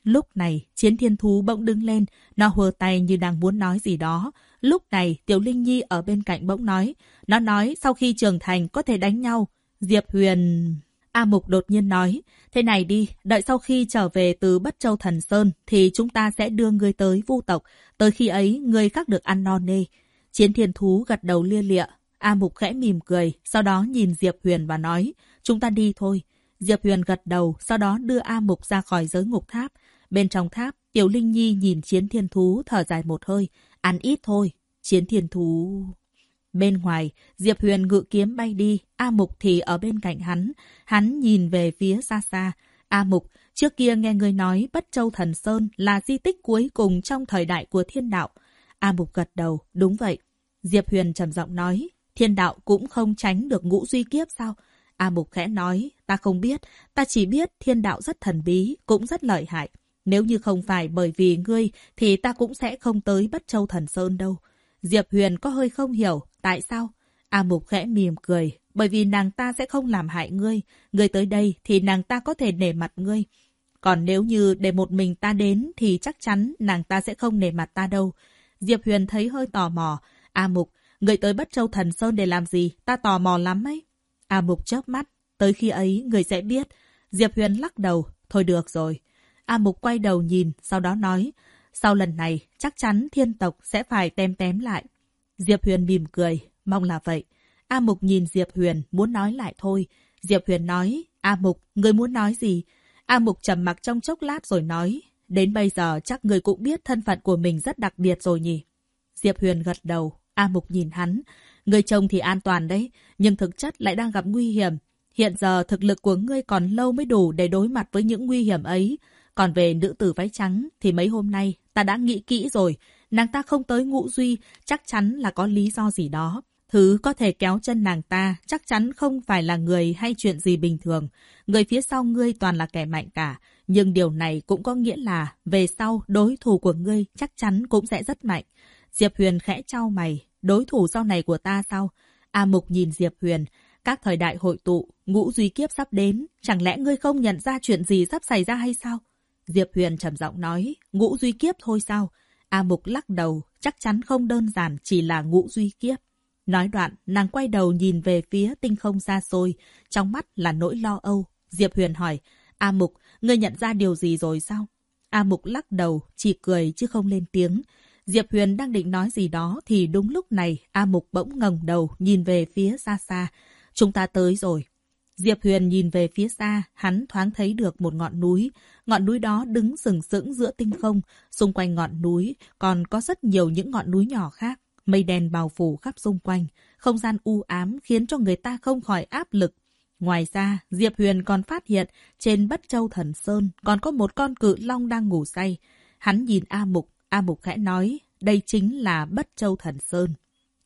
Lúc này, chiến thiên thú bỗng đứng lên, nó hùa tay như đang muốn nói gì đó. Lúc này, Tiểu Linh Nhi ở bên cạnh bỗng nói. Nó nói sau khi trưởng thành có thể đánh nhau. Diệp Huyền... A Mục đột nhiên nói, thế này đi, đợi sau khi trở về từ Bất Châu Thần Sơn thì chúng ta sẽ đưa ngươi tới vu tộc, tới khi ấy ngươi khác được ăn no nê. Chiến thiên thú gật đầu lia lịa, A Mục khẽ mỉm cười, sau đó nhìn Diệp Huyền và nói, chúng ta đi thôi. Diệp Huyền gật đầu, sau đó đưa A Mục ra khỏi giới ngục tháp. Bên trong tháp, Tiểu Linh Nhi nhìn chiến thiên thú thở dài một hơi, ăn ít thôi. Chiến thiên thú... Bên ngoài, Diệp Huyền ngự kiếm bay đi, A Mục thì ở bên cạnh hắn. Hắn nhìn về phía xa xa. A Mục, trước kia nghe người nói Bất Châu Thần Sơn là di tích cuối cùng trong thời đại của thiên đạo. A Mục gật đầu, đúng vậy. Diệp Huyền trầm giọng nói, thiên đạo cũng không tránh được ngũ duy kiếp sao? A Mục khẽ nói, ta không biết, ta chỉ biết thiên đạo rất thần bí, cũng rất lợi hại. Nếu như không phải bởi vì ngươi, thì ta cũng sẽ không tới Bất Châu Thần Sơn đâu. Diệp Huyền có hơi không hiểu, tại sao? A Mục khẽ mỉm cười, bởi vì nàng ta sẽ không làm hại ngươi. Ngươi tới đây thì nàng ta có thể nể mặt ngươi. Còn nếu như để một mình ta đến thì chắc chắn nàng ta sẽ không nể mặt ta đâu. Diệp Huyền thấy hơi tò mò. A Mục, người tới Bất Châu Thần Sơn để làm gì? Ta tò mò lắm ấy. A Mục chớp mắt. Tới khi ấy, người sẽ biết. Diệp Huyền lắc đầu. Thôi được rồi. A Mục quay đầu nhìn, sau đó nói. Sau lần này, chắc chắn thiên tộc sẽ phải tem tém lại. Diệp Huyền mỉm cười, mong là vậy. A Mục nhìn Diệp Huyền, muốn nói lại thôi. Diệp Huyền nói, A Mục, người muốn nói gì? A Mục trầm mặc trong chốc lát rồi nói, đến bây giờ chắc người cũng biết thân phận của mình rất đặc biệt rồi nhỉ? Diệp Huyền gật đầu, A Mục nhìn hắn. Người chồng thì an toàn đấy, nhưng thực chất lại đang gặp nguy hiểm. Hiện giờ thực lực của ngươi còn lâu mới đủ để đối mặt với những nguy hiểm ấy. Còn về nữ tử váy trắng thì mấy hôm nay ta đã nghĩ kỹ rồi. Nàng ta không tới ngũ duy, chắc chắn là có lý do gì đó. Thứ có thể kéo chân nàng ta chắc chắn không phải là người hay chuyện gì bình thường. Người phía sau ngươi toàn là kẻ mạnh cả. Nhưng điều này cũng có nghĩa là về sau đối thủ của ngươi chắc chắn cũng sẽ rất mạnh. Diệp Huyền khẽ trao mày. Đối thủ sau này của ta sao? A Mục nhìn Diệp Huyền. Các thời đại hội tụ, ngũ duy kiếp sắp đến. Chẳng lẽ ngươi không nhận ra chuyện gì sắp xảy ra hay sao? Diệp Huyền trầm giọng nói, ngũ duy kiếp thôi sao? A Mục lắc đầu, chắc chắn không đơn giản chỉ là ngũ duy kiếp. Nói đoạn, nàng quay đầu nhìn về phía tinh không xa xôi, trong mắt là nỗi lo âu. Diệp Huyền hỏi, A Mục, ngươi nhận ra điều gì rồi sao? A Mục lắc đầu, chỉ cười chứ không lên tiếng. Diệp Huyền đang định nói gì đó thì đúng lúc này A Mục bỗng ngẩng đầu nhìn về phía xa xa. Chúng ta tới rồi. Diệp Huyền nhìn về phía xa, hắn thoáng thấy được một ngọn núi. Ngọn núi đó đứng sừng sững giữa tinh không. Xung quanh ngọn núi còn có rất nhiều những ngọn núi nhỏ khác. Mây đen bao phủ khắp xung quanh. Không gian u ám khiến cho người ta không khỏi áp lực. Ngoài ra, Diệp Huyền còn phát hiện trên Bất Châu Thần Sơn còn có một con cự long đang ngủ say. Hắn nhìn A Mục, A Mục khẽ nói, đây chính là Bất Châu Thần Sơn.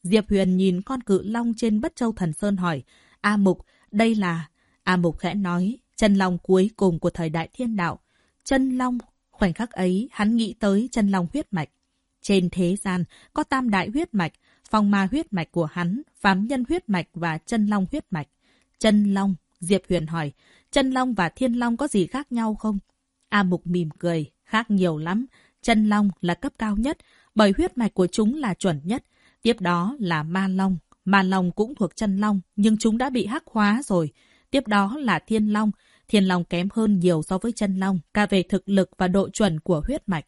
Diệp Huyền nhìn con cự long trên Bất Châu Thần Sơn hỏi, A Mục, đây là... A Mục khẽ nói, chân long cuối cùng của thời đại thiên đạo. Chân long, Khoảnh khắc ấy, hắn nghĩ tới chân long huyết mạch. Trên thế gian, có tam đại huyết mạch, phong ma huyết mạch của hắn, phám nhân huyết mạch và chân long huyết mạch. Chân long, Diệp Huyền hỏi, chân long và thiên long có gì khác nhau không? A Mục mỉm cười, khác nhiều lắm. Chân long là cấp cao nhất, bởi huyết mạch của chúng là chuẩn nhất. Tiếp đó là ma long. Ma long cũng thuộc chân long, nhưng chúng đã bị hắc hóa rồi. Tiếp đó là thiên long. Thiên long kém hơn nhiều so với chân long, cả về thực lực và độ chuẩn của huyết mạch.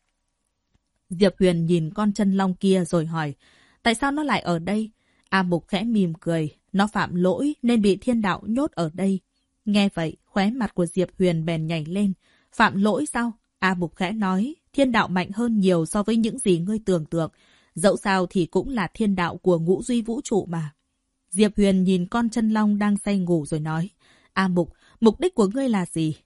Diệp Huyền nhìn con chân long kia rồi hỏi, tại sao nó lại ở đây? A Mục khẽ mỉm cười, nó phạm lỗi nên bị thiên đạo nhốt ở đây. Nghe vậy, khóe mặt của Diệp Huyền bèn nhảy lên. Phạm lỗi sao? A Mục khẽ nói, thiên đạo mạnh hơn nhiều so với những gì ngươi tưởng tượng. Dẫu sao thì cũng là thiên đạo của ngũ duy vũ trụ mà. Diệp Huyền nhìn con chân long đang say ngủ rồi nói, A Mục, mục đích của ngươi là gì?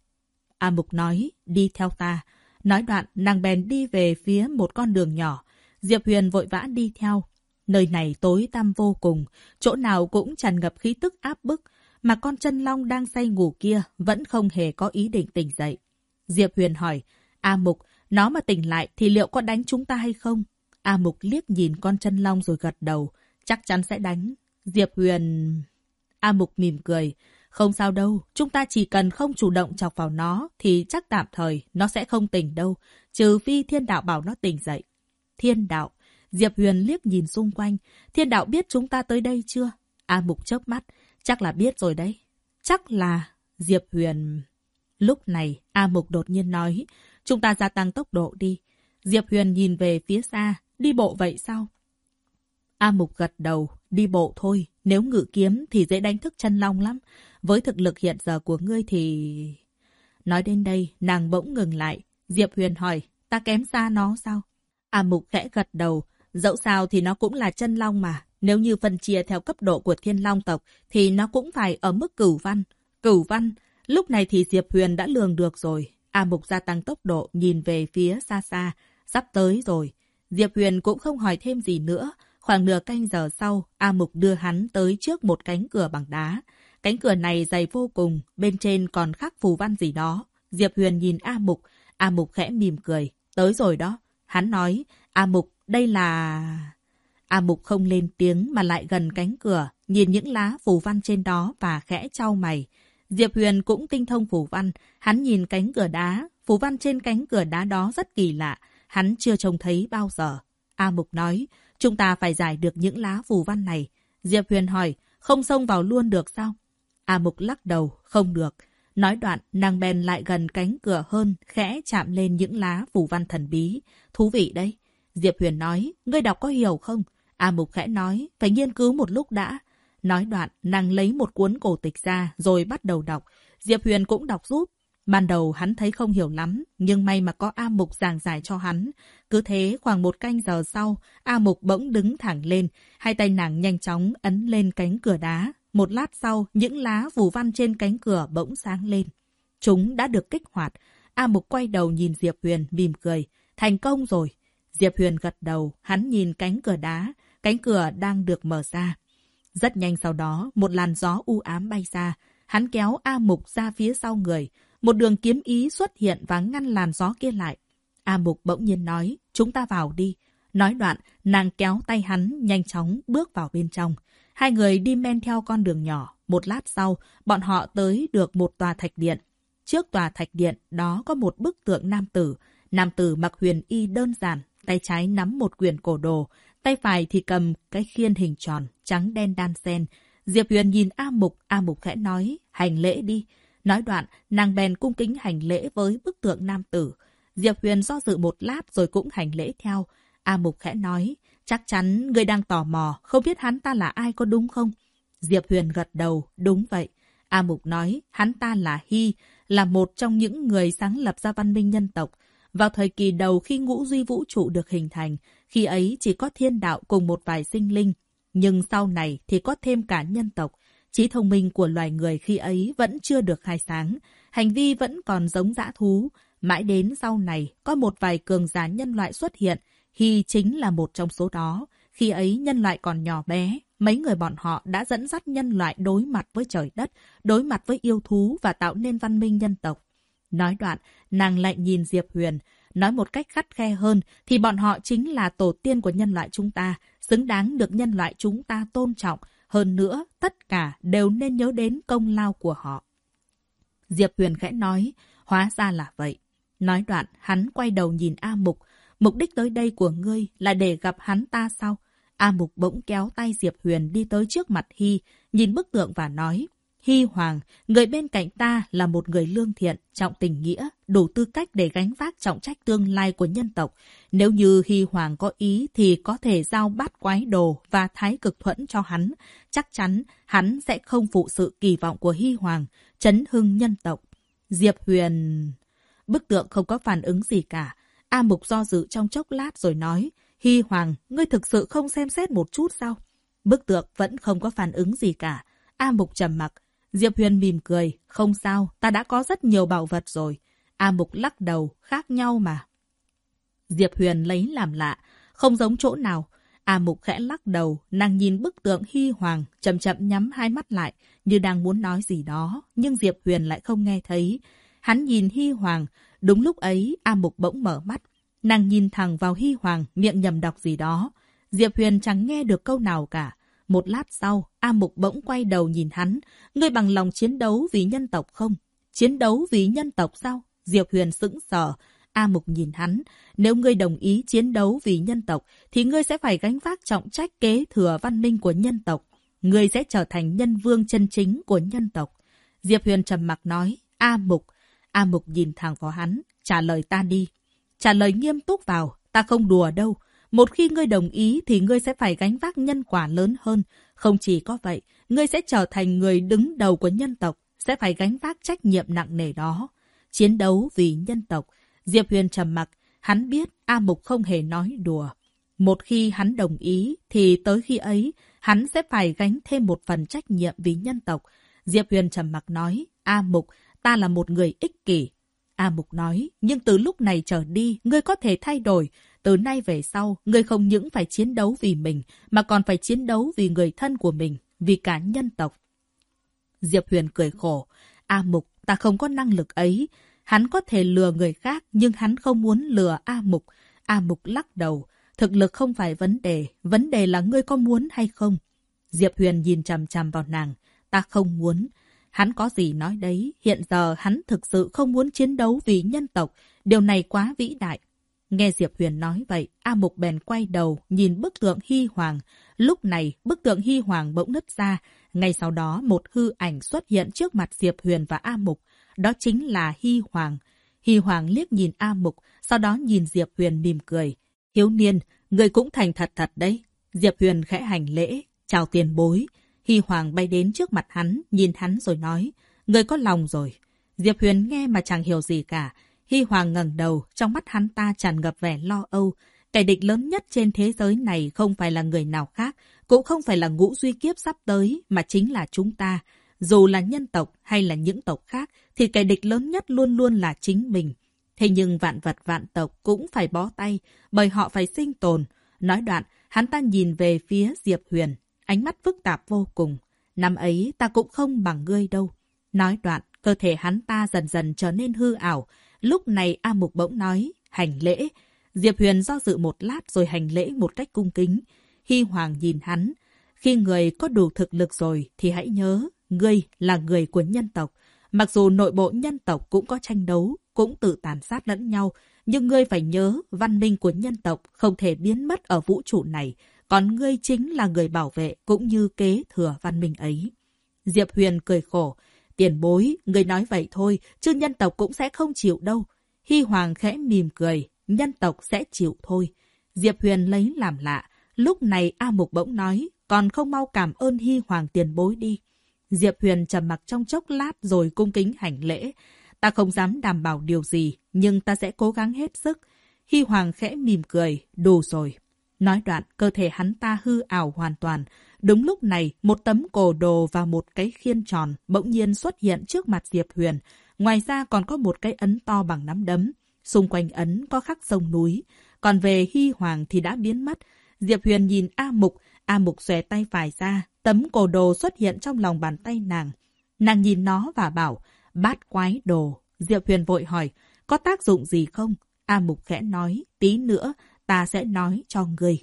A Mục nói, đi theo ta. Nói đoạn, nàng bèn đi về phía một con đường nhỏ. Diệp Huyền vội vã đi theo. Nơi này tối tăm vô cùng, chỗ nào cũng tràn ngập khí tức áp bức, mà con chân long đang say ngủ kia vẫn không hề có ý định tỉnh dậy. Diệp Huyền hỏi, A Mục, nó mà tỉnh lại thì liệu có đánh chúng ta hay không? A Mục liếc nhìn con chân long rồi gật đầu, chắc chắn sẽ đánh. Diệp Huyền... A Mục mỉm cười, không sao đâu, chúng ta chỉ cần không chủ động chọc vào nó thì chắc tạm thời nó sẽ không tỉnh đâu, trừ phi thiên đạo bảo nó tỉnh dậy. Thiên đạo, Diệp Huyền liếc nhìn xung quanh, thiên đạo biết chúng ta tới đây chưa? A Mục chớp mắt, chắc là biết rồi đấy. Chắc là... Diệp Huyền... Lúc này, A Mục đột nhiên nói, chúng ta gia tăng tốc độ đi. Diệp Huyền nhìn về phía xa, đi bộ vậy sao? A Mục gật đầu, đi bộ thôi, nếu ngự kiếm thì dễ đánh thức chân long lắm. Với thực lực hiện giờ của ngươi thì... Nói đến đây, nàng bỗng ngừng lại. Diệp Huyền hỏi, ta kém xa nó sao? A Mục khẽ gật đầu, dẫu sao thì nó cũng là chân long mà. Nếu như phân chia theo cấp độ của thiên long tộc thì nó cũng phải ở mức cửu văn. Cửu văn, lúc này thì Diệp Huyền đã lường được rồi. A Mục gia tăng tốc độ nhìn về phía xa xa, sắp tới rồi. Diệp Huyền cũng không hỏi thêm gì nữa. Khoảng nửa canh giờ sau, A Mục đưa hắn tới trước một cánh cửa bằng đá. Cánh cửa này dày vô cùng, bên trên còn khắc phù văn gì đó. Diệp Huyền nhìn A Mục, A Mục khẽ mỉm cười. Tới rồi đó. Hắn nói, A Mục, đây là... A Mục không lên tiếng mà lại gần cánh cửa, nhìn những lá phù văn trên đó và khẽ trao mày. Diệp Huyền cũng tinh thông phù văn, hắn nhìn cánh cửa đá, phù văn trên cánh cửa đá đó rất kỳ lạ, hắn chưa trông thấy bao giờ. A Mục nói, chúng ta phải giải được những lá phù văn này. Diệp Huyền hỏi, không xông vào luôn được sao? A Mục lắc đầu, không được. Nói đoạn, nàng bèn lại gần cánh cửa hơn, khẽ chạm lên những lá phù văn thần bí. Thú vị đấy. Diệp Huyền nói, ngươi đọc có hiểu không? A Mục khẽ nói, phải nghiên cứu một lúc đã. Nói đoạn, nàng lấy một cuốn cổ tịch ra, rồi bắt đầu đọc. Diệp Huyền cũng đọc giúp. Ban đầu hắn thấy không hiểu lắm, nhưng may mà có A Mục giảng giải cho hắn. Cứ thế, khoảng một canh giờ sau, A Mục bỗng đứng thẳng lên, hai tay nàng nhanh chóng ấn lên cánh cửa đá. Một lát sau, những lá phù văn trên cánh cửa bỗng sáng lên. Chúng đã được kích hoạt. A Mục quay đầu nhìn Diệp Huyền, mỉm cười. Thành công rồi. Diệp Huyền gật đầu, hắn nhìn cánh cửa đá. Cánh cửa đang được mở ra. Rất nhanh sau đó, một làn gió u ám bay ra. Hắn kéo A Mục ra phía sau người. Một đường kiếm ý xuất hiện và ngăn làn gió kia lại. A Mục bỗng nhiên nói, chúng ta vào đi. Nói đoạn, nàng kéo tay hắn nhanh chóng bước vào bên trong. Hai người đi men theo con đường nhỏ. Một lát sau, bọn họ tới được một tòa thạch điện. Trước tòa thạch điện, đó có một bức tượng nam tử. Nam tử mặc huyền y đơn giản, tay trái nắm một quyển cổ đồ, tay phải thì cầm cái khiên hình tròn, trắng đen đan xen. Diệp Huyền nhìn A Mục, A Mục khẽ nói, hành lễ đi. Nói đoạn, nàng bèn cung kính hành lễ với bức tượng nam tử. Diệp Huyền do dự một lát rồi cũng hành lễ theo. A Mục khẽ nói, chắc chắn người đang tò mò, không biết hắn ta là ai có đúng không? Diệp Huyền gật đầu, đúng vậy. A Mục nói, hắn ta là Hy, là một trong những người sáng lập ra văn minh nhân tộc. Vào thời kỳ đầu khi ngũ duy vũ trụ được hình thành, khi ấy chỉ có thiên đạo cùng một vài sinh linh. Nhưng sau này thì có thêm cả nhân tộc. Trí thông minh của loài người khi ấy vẫn chưa được khai sáng. Hành vi vẫn còn giống dã thú. Mãi đến sau này, có một vài cường giả nhân loại xuất hiện. Hy chính là một trong số đó. Khi ấy nhân loại còn nhỏ bé, mấy người bọn họ đã dẫn dắt nhân loại đối mặt với trời đất, đối mặt với yêu thú và tạo nên văn minh nhân tộc. Nói đoạn, nàng lại nhìn Diệp Huyền. Nói một cách khắt khe hơn thì bọn họ chính là tổ tiên của nhân loại chúng ta, xứng đáng được nhân loại chúng ta tôn trọng. Hơn nữa, tất cả đều nên nhớ đến công lao của họ. Diệp Huyền khẽ nói, hóa ra là vậy. Nói đoạn, hắn quay đầu nhìn A Mục. Mục đích tới đây của ngươi là để gặp hắn ta sao? A Mục bỗng kéo tay Diệp Huyền đi tới trước mặt Hy, nhìn bức tượng và nói, Hy Hoàng, người bên cạnh ta là một người lương thiện, trọng tình nghĩa, đủ tư cách để gánh vác trọng trách tương lai của nhân tộc. Nếu như Hy Hoàng có ý thì có thể giao bát quái đồ và thái cực thuẫn cho hắn. Chắc chắn hắn sẽ không phụ sự kỳ vọng của Hy Hoàng, chấn hưng nhân tộc. Diệp Huyền... Bức tượng không có phản ứng gì cả. A Mục do dự trong chốc lát rồi nói, Hy Hoàng, ngươi thực sự không xem xét một chút sao? Bức tượng vẫn không có phản ứng gì cả. A Mục trầm mặc, Diệp Huyền mỉm cười, không sao, ta đã có rất nhiều bảo vật rồi. A Mục lắc đầu, khác nhau mà. Diệp Huyền lấy làm lạ, không giống chỗ nào. A Mục khẽ lắc đầu, nàng nhìn bức tượng hy hoàng, chậm chậm nhắm hai mắt lại, như đang muốn nói gì đó, nhưng Diệp Huyền lại không nghe thấy. Hắn nhìn hy hoàng, đúng lúc ấy A Mục bỗng mở mắt. Nàng nhìn thẳng vào hy hoàng, miệng nhầm đọc gì đó. Diệp Huyền chẳng nghe được câu nào cả. Một lát sau, A Mục bỗng quay đầu nhìn hắn. Ngươi bằng lòng chiến đấu vì nhân tộc không? Chiến đấu vì nhân tộc sao? Diệp Huyền sững sờ. A Mục nhìn hắn. Nếu ngươi đồng ý chiến đấu vì nhân tộc, thì ngươi sẽ phải gánh vác trọng trách kế thừa văn minh của nhân tộc. Ngươi sẽ trở thành nhân vương chân chính của nhân tộc. Diệp Huyền trầm mặc nói. A Mục. A Mục nhìn thẳng vào hắn. Trả lời ta đi. Trả lời nghiêm túc vào. Ta không đùa đâu. Một khi ngươi đồng ý thì ngươi sẽ phải gánh vác nhân quả lớn hơn. Không chỉ có vậy, ngươi sẽ trở thành người đứng đầu của nhân tộc, sẽ phải gánh vác trách nhiệm nặng nề đó. Chiến đấu vì nhân tộc. Diệp Huyền trầm mặc, hắn biết A Mục không hề nói đùa. Một khi hắn đồng ý, thì tới khi ấy, hắn sẽ phải gánh thêm một phần trách nhiệm vì nhân tộc. Diệp Huyền trầm mặc nói, A Mục, ta là một người ích kỷ. A Mục nói, nhưng từ lúc này trở đi, ngươi có thể thay đổi. Từ nay về sau, ngươi không những phải chiến đấu vì mình, mà còn phải chiến đấu vì người thân của mình, vì cả nhân tộc. Diệp Huyền cười khổ. A Mục, ta không có năng lực ấy. Hắn có thể lừa người khác, nhưng hắn không muốn lừa A Mục. A Mục lắc đầu. Thực lực không phải vấn đề, vấn đề là ngươi có muốn hay không. Diệp Huyền nhìn chằm chằm vào nàng. Ta không muốn. Hắn có gì nói đấy, hiện giờ hắn thực sự không muốn chiến đấu vì nhân tộc. Điều này quá vĩ đại. Nghe Diệp Huyền nói vậy, A Mục bèn quay đầu, nhìn bức tượng Hy Hoàng. Lúc này, bức tượng Hy Hoàng bỗng nứt ra. Ngay sau đó, một hư ảnh xuất hiện trước mặt Diệp Huyền và A Mục. Đó chính là Hy Hoàng. Hy Hoàng liếc nhìn A Mục, sau đó nhìn Diệp Huyền mỉm cười. Hiếu niên, người cũng thành thật thật đấy. Diệp Huyền khẽ hành lễ, chào tiền bối. Hy Hoàng bay đến trước mặt hắn, nhìn hắn rồi nói, người có lòng rồi. Diệp Huyền nghe mà chẳng hiểu gì cả. Hy Hoàng ngẩng đầu, trong mắt hắn ta tràn ngập vẻ lo âu. Kẻ địch lớn nhất trên thế giới này không phải là người nào khác, cũng không phải là ngũ duy kiếp sắp tới, mà chính là chúng ta. Dù là nhân tộc hay là những tộc khác, thì kẻ địch lớn nhất luôn luôn là chính mình. Thế nhưng vạn vật vạn tộc cũng phải bó tay, bởi họ phải sinh tồn. Nói đoạn, hắn ta nhìn về phía Diệp Huyền, ánh mắt phức tạp vô cùng. Năm ấy ta cũng không bằng ngươi đâu. Nói đoạn, cơ thể hắn ta dần dần trở nên hư ảo, Lúc này A Mục bỗng nói, hành lễ. Diệp Huyền do dự một lát rồi hành lễ một cách cung kính. Hy Hoàng nhìn hắn. Khi người có đủ thực lực rồi thì hãy nhớ, ngươi là người của nhân tộc. Mặc dù nội bộ nhân tộc cũng có tranh đấu, cũng tự tàn sát lẫn nhau, nhưng ngươi phải nhớ văn minh của nhân tộc không thể biến mất ở vũ trụ này, còn ngươi chính là người bảo vệ cũng như kế thừa văn minh ấy. Diệp Huyền cười khổ, Tiền bối, người nói vậy thôi, chứ nhân tộc cũng sẽ không chịu đâu. Hy Hoàng khẽ mỉm cười, nhân tộc sẽ chịu thôi. Diệp Huyền lấy làm lạ. Lúc này A Mục bỗng nói, còn không mau cảm ơn Hy Hoàng tiền bối đi. Diệp Huyền trầm mặc trong chốc lát rồi cung kính hành lễ. Ta không dám đảm bảo điều gì, nhưng ta sẽ cố gắng hết sức. Hy Hoàng khẽ mỉm cười, đủ rồi. Nói đoạn, cơ thể hắn ta hư ảo hoàn toàn, Đúng lúc này, một tấm cổ đồ và một cái khiên tròn bỗng nhiên xuất hiện trước mặt Diệp Huyền. Ngoài ra còn có một cái ấn to bằng nắm đấm. Xung quanh ấn có khắc sông núi. Còn về Hy Hoàng thì đã biến mất. Diệp Huyền nhìn A Mục. A Mục xòe tay phải ra. Tấm cổ đồ xuất hiện trong lòng bàn tay nàng. Nàng nhìn nó và bảo, bát quái đồ. Diệp Huyền vội hỏi, có tác dụng gì không? A Mục khẽ nói, tí nữa ta sẽ nói cho người.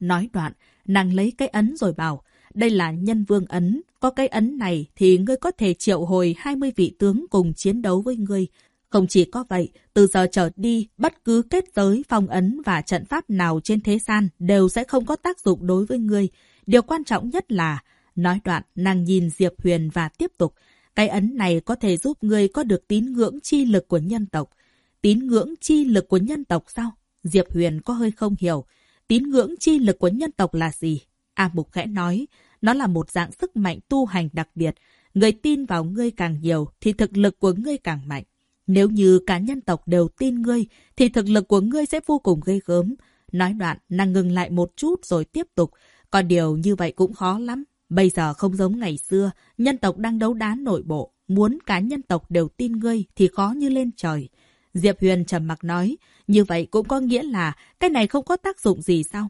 Nói đoạn, nàng lấy cái ấn rồi bảo, đây là nhân vương ấn, có cái ấn này thì ngươi có thể triệu hồi 20 vị tướng cùng chiến đấu với ngươi. Không chỉ có vậy, từ giờ trở đi, bất cứ kết giới, phong ấn và trận pháp nào trên thế gian đều sẽ không có tác dụng đối với ngươi. Điều quan trọng nhất là, nói đoạn, nàng nhìn Diệp Huyền và tiếp tục, cái ấn này có thể giúp ngươi có được tín ngưỡng chi lực của nhân tộc. Tín ngưỡng chi lực của nhân tộc sao? Diệp Huyền có hơi không hiểu. Tín ngưỡng chi lực của nhân tộc là gì? A Mục khẽ nói, nó là một dạng sức mạnh tu hành đặc biệt. Người tin vào ngươi càng nhiều thì thực lực của ngươi càng mạnh. Nếu như cả nhân tộc đều tin ngươi thì thực lực của ngươi sẽ vô cùng gây gớm. Nói đoạn, nàng ngừng lại một chút rồi tiếp tục. Còn điều như vậy cũng khó lắm. Bây giờ không giống ngày xưa, nhân tộc đang đấu đá nội bộ. Muốn cả nhân tộc đều tin ngươi thì khó như lên trời. Diệp Huyền trầm mặc nói, như vậy cũng có nghĩa là cái này không có tác dụng gì sao?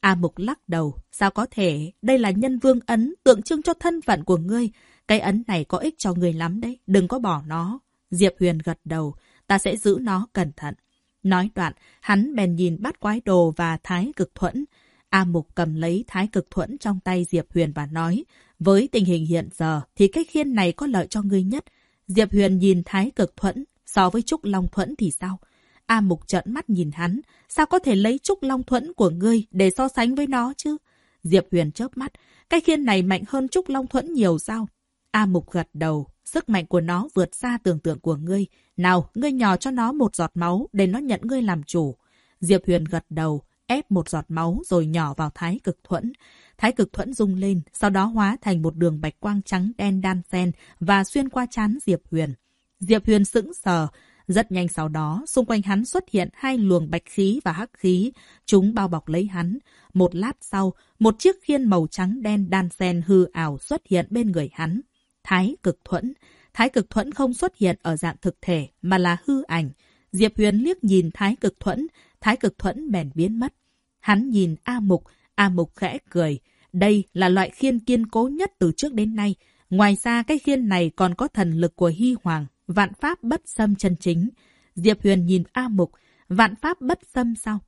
A Mục lắc đầu, sao có thể, đây là nhân vương ấn tượng trưng cho thân phận của ngươi. Cái ấn này có ích cho ngươi lắm đấy, đừng có bỏ nó. Diệp Huyền gật đầu, ta sẽ giữ nó cẩn thận. Nói đoạn, hắn bèn nhìn bắt quái đồ và thái cực thuẫn. A Mục cầm lấy thái cực thuẫn trong tay Diệp Huyền và nói, với tình hình hiện giờ thì cái khiên này có lợi cho ngươi nhất. Diệp Huyền nhìn thái cực thuẫn, so với Trúc Long Thuẫn thì sao? A Mục trợn mắt nhìn hắn, sao có thể lấy Trúc Long Thuẫn của ngươi để so sánh với nó chứ? Diệp Huyền chớp mắt, cái khiên này mạnh hơn Trúc Long Thuẫn nhiều sao? A Mục gật đầu, sức mạnh của nó vượt xa tưởng tượng của ngươi. Nào, ngươi nhỏ cho nó một giọt máu để nó nhận ngươi làm chủ. Diệp Huyền gật đầu, ép một giọt máu rồi nhỏ vào thái cực thuẫn. Thái cực thuẫn rung lên, sau đó hóa thành một đường bạch quang trắng đen đan xen và xuyên qua chán Diệp Huyền. Diệp Huyền sững sờ. Rất nhanh sau đó, xung quanh hắn xuất hiện hai luồng bạch khí và hắc khí. Chúng bao bọc lấy hắn. Một lát sau, một chiếc khiên màu trắng đen đan xen hư ảo xuất hiện bên người hắn. Thái cực thuẫn. Thái cực thuẫn không xuất hiện ở dạng thực thể, mà là hư ảnh. Diệp Huyền liếc nhìn thái cực thuẫn, thái cực thuẫn bèn biến mất. Hắn nhìn A Mục, A Mục khẽ cười. Đây là loại khiên kiên cố nhất từ trước đến nay. Ngoài ra cái khiên này còn có thần lực của Hy Hoàng, vạn pháp bất xâm chân chính. Diệp Huyền nhìn A Mục, vạn pháp bất xâm sao?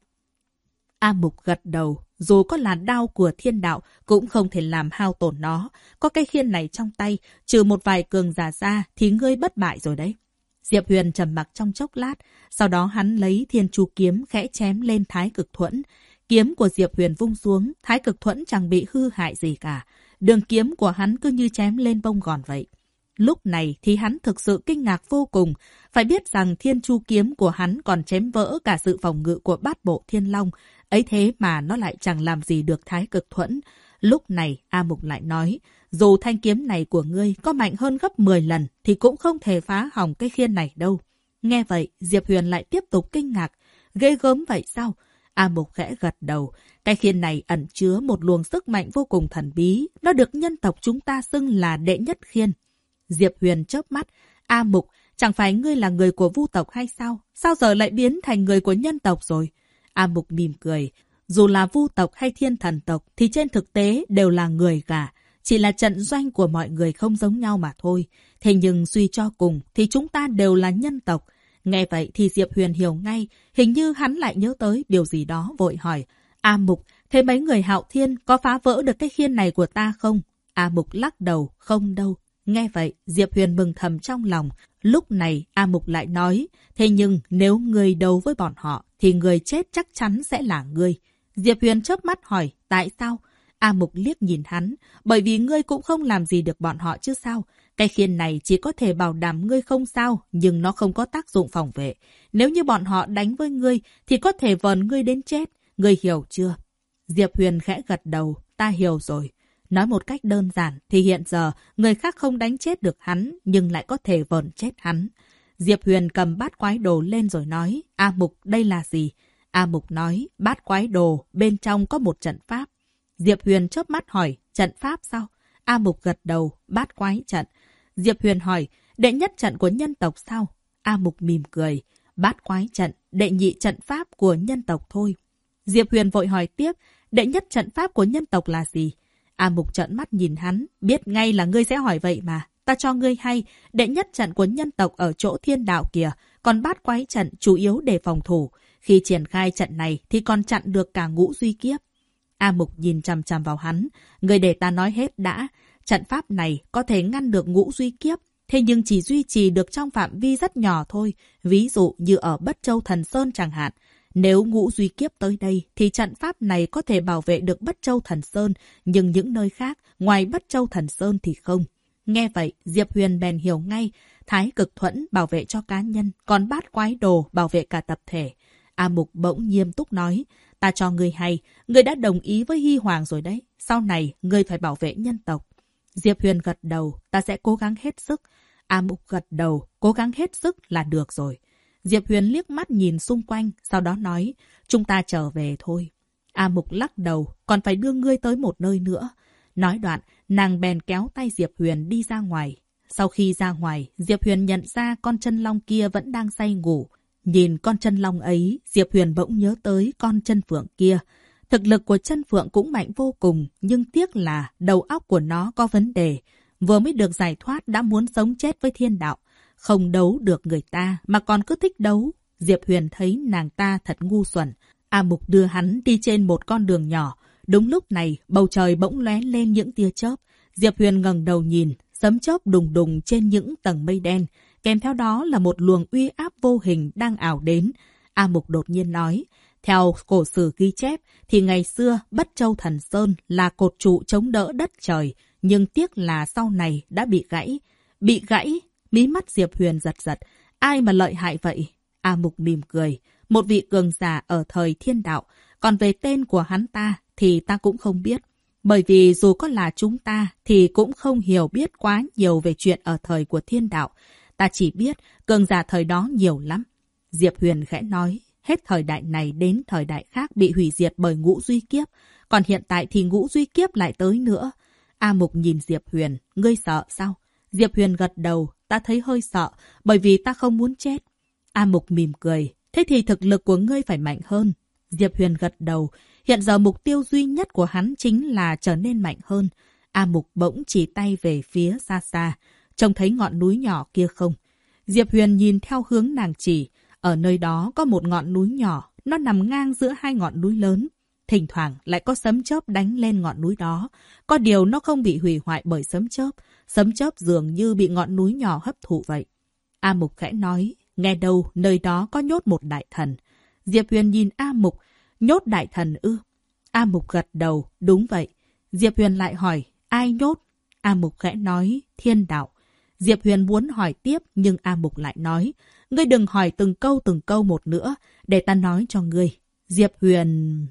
A Mục gật đầu, dù có là đao của thiên đạo cũng không thể làm hao tổn nó. Có cái khiên này trong tay, trừ một vài cường giả ra thì ngươi bất bại rồi đấy. Diệp Huyền trầm mặc trong chốc lát, sau đó hắn lấy thiên chu kiếm khẽ chém lên thái cực thuẫn. Kiếm của Diệp Huyền vung xuống, thái cực thuẫn chẳng bị hư hại gì cả. Đường kiếm của hắn cứ như chém lên bông gòn vậy. Lúc này thì hắn thực sự kinh ngạc vô cùng. Phải biết rằng thiên chu kiếm của hắn còn chém vỡ cả sự phòng ngự của bát bộ thiên long. Ấy thế mà nó lại chẳng làm gì được thái cực thuẫn. Lúc này A Mục lại nói, dù thanh kiếm này của ngươi có mạnh hơn gấp 10 lần thì cũng không thể phá hỏng cái khiên này đâu. Nghe vậy, Diệp Huyền lại tiếp tục kinh ngạc. Ghê gớm vậy sao? A Mục khẽ gật đầu. Cái khiên này ẩn chứa một luồng sức mạnh vô cùng thần bí. Nó được nhân tộc chúng ta xưng là đệ nhất khiên. Diệp Huyền chớp mắt. A Mục, chẳng phải ngươi là người của vu tộc hay sao? Sao giờ lại biến thành người của nhân tộc rồi? A Mục mỉm cười. Dù là vu tộc hay thiên thần tộc thì trên thực tế đều là người cả. Chỉ là trận doanh của mọi người không giống nhau mà thôi. Thế nhưng suy cho cùng thì chúng ta đều là nhân tộc. Nghe vậy thì Diệp Huyền hiểu ngay. Hình như hắn lại nhớ tới điều gì đó vội hỏi. A Mục, thế mấy người hạo thiên có phá vỡ được cái khiên này của ta không? A Mục lắc đầu, không đâu. Nghe vậy, Diệp Huyền mừng thầm trong lòng. Lúc này, A Mục lại nói, thế nhưng nếu người đấu với bọn họ, thì người chết chắc chắn sẽ là ngươi. Diệp Huyền chớp mắt hỏi, tại sao? A Mục liếc nhìn hắn, bởi vì ngươi cũng không làm gì được bọn họ chứ sao? Cái khiên này chỉ có thể bảo đảm ngươi không sao, nhưng nó không có tác dụng phòng vệ. Nếu như bọn họ đánh với ngươi, thì có thể vờn ngươi đến chết. Ngươi hiểu chưa? Diệp Huyền khẽ gật đầu, ta hiểu rồi. Nói một cách đơn giản thì hiện giờ người khác không đánh chết được hắn nhưng lại có thể vờn chết hắn. Diệp Huyền cầm bát quái đồ lên rồi nói, A Mục đây là gì? A Mục nói, bát quái đồ, bên trong có một trận pháp. Diệp Huyền chớp mắt hỏi, trận pháp sao? A Mục gật đầu, bát quái trận. Diệp Huyền hỏi, đệ nhất trận của nhân tộc sao? A Mục mỉm cười, bát quái trận, đệ nhị trận pháp của nhân tộc thôi. Diệp Huyền vội hỏi tiếp, đệ nhất trận pháp của nhân tộc là gì? A Mục trợn mắt nhìn hắn, biết ngay là ngươi sẽ hỏi vậy mà. Ta cho ngươi hay, đệ nhất trận của nhân tộc ở chỗ thiên đạo kìa, còn bát quái trận chủ yếu để phòng thủ. Khi triển khai trận này thì còn chặn được cả ngũ duy kiếp. A Mục nhìn chằm chằm vào hắn. Người để ta nói hết đã. Trận pháp này có thể ngăn được ngũ duy kiếp. Thế nhưng chỉ duy trì được trong phạm vi rất nhỏ thôi. Ví dụ như ở Bất Châu Thần Sơn chẳng hạn. Nếu ngũ duy kiếp tới đây thì trận pháp này có thể bảo vệ được Bất Châu Thần Sơn. Nhưng những nơi khác ngoài Bất Châu Thần Sơn thì không. Nghe vậy, Diệp Huyền bèn hiểu ngay. Thái cực thuẫn bảo vệ cho cá nhân, còn bát quái đồ bảo vệ cả tập thể. A Mục bỗng nghiêm túc nói, ta cho người hay, người đã đồng ý với Hy Hoàng rồi đấy. Sau này, người phải bảo vệ nhân tộc. Diệp Huyền gật đầu, ta sẽ cố gắng hết sức. A Mục gật đầu, cố gắng hết sức là được rồi. Diệp Huyền liếc mắt nhìn xung quanh, sau đó nói, chúng ta trở về thôi. A Mục lắc đầu, còn phải đưa ngươi tới một nơi nữa. Nói đoạn, nàng bèn kéo tay Diệp Huyền đi ra ngoài. Sau khi ra ngoài, Diệp Huyền nhận ra con chân long kia vẫn đang say ngủ. Nhìn con chân long ấy, Diệp Huyền bỗng nhớ tới con chân phượng kia. Thực lực của chân phượng cũng mạnh vô cùng, nhưng tiếc là đầu óc của nó có vấn đề. Vừa mới được giải thoát đã muốn sống chết với thiên đạo. Không đấu được người ta mà còn cứ thích đấu. Diệp Huyền thấy nàng ta thật ngu xuẩn. A Mục đưa hắn đi trên một con đường nhỏ. Đúng lúc này, bầu trời bỗng lóe lên những tia chớp. Diệp Huyền ngẩng đầu nhìn, sấm chớp đùng đùng trên những tầng mây đen. Kèm theo đó là một luồng uy áp vô hình đang ảo đến. A Mục đột nhiên nói, theo cổ sử ghi chép thì ngày xưa Bất Châu Thần Sơn là cột trụ chống đỡ đất trời, nhưng tiếc là sau này đã bị gãy. Bị gãy, mí mắt Diệp Huyền giật giật. Ai mà lợi hại vậy? A Mục mỉm cười. Một vị cường giả ở thời thiên đạo. Còn về tên của hắn ta thì ta cũng không biết. Bởi vì dù có là chúng ta thì cũng không hiểu biết quá nhiều về chuyện ở thời của thiên đạo. Ta chỉ biết cường giả thời đó nhiều lắm. Diệp Huyền khẽ nói, hết thời đại này đến thời đại khác bị hủy diệt bởi ngũ duy kiếp. Còn hiện tại thì ngũ duy kiếp lại tới nữa. A Mục nhìn Diệp Huyền, ngươi sợ sao? Diệp Huyền gật đầu, ta thấy hơi sợ, bởi vì ta không muốn chết. A Mục mỉm cười, thế thì thực lực của ngươi phải mạnh hơn. Diệp Huyền gật đầu, hiện giờ mục tiêu duy nhất của hắn chính là trở nên mạnh hơn. A Mục bỗng chỉ tay về phía xa xa, trông thấy ngọn núi nhỏ kia không? Diệp Huyền nhìn theo hướng nàng chỉ, ở nơi đó có một ngọn núi nhỏ, nó nằm ngang giữa hai ngọn núi lớn. Thỉnh thoảng lại có sấm chớp đánh lên ngọn núi đó. Có điều nó không bị hủy hoại bởi sấm chớp. Sấm chớp dường như bị ngọn núi nhỏ hấp thụ vậy. A Mục khẽ nói, nghe đâu nơi đó có nhốt một đại thần. Diệp Huyền nhìn A Mục, nhốt đại thần ư. A Mục gật đầu, đúng vậy. Diệp Huyền lại hỏi, ai nhốt? A Mục khẽ nói, thiên đạo. Diệp Huyền muốn hỏi tiếp, nhưng A Mục lại nói, ngươi đừng hỏi từng câu từng câu một nữa, để ta nói cho ngươi. Diệp Huyền...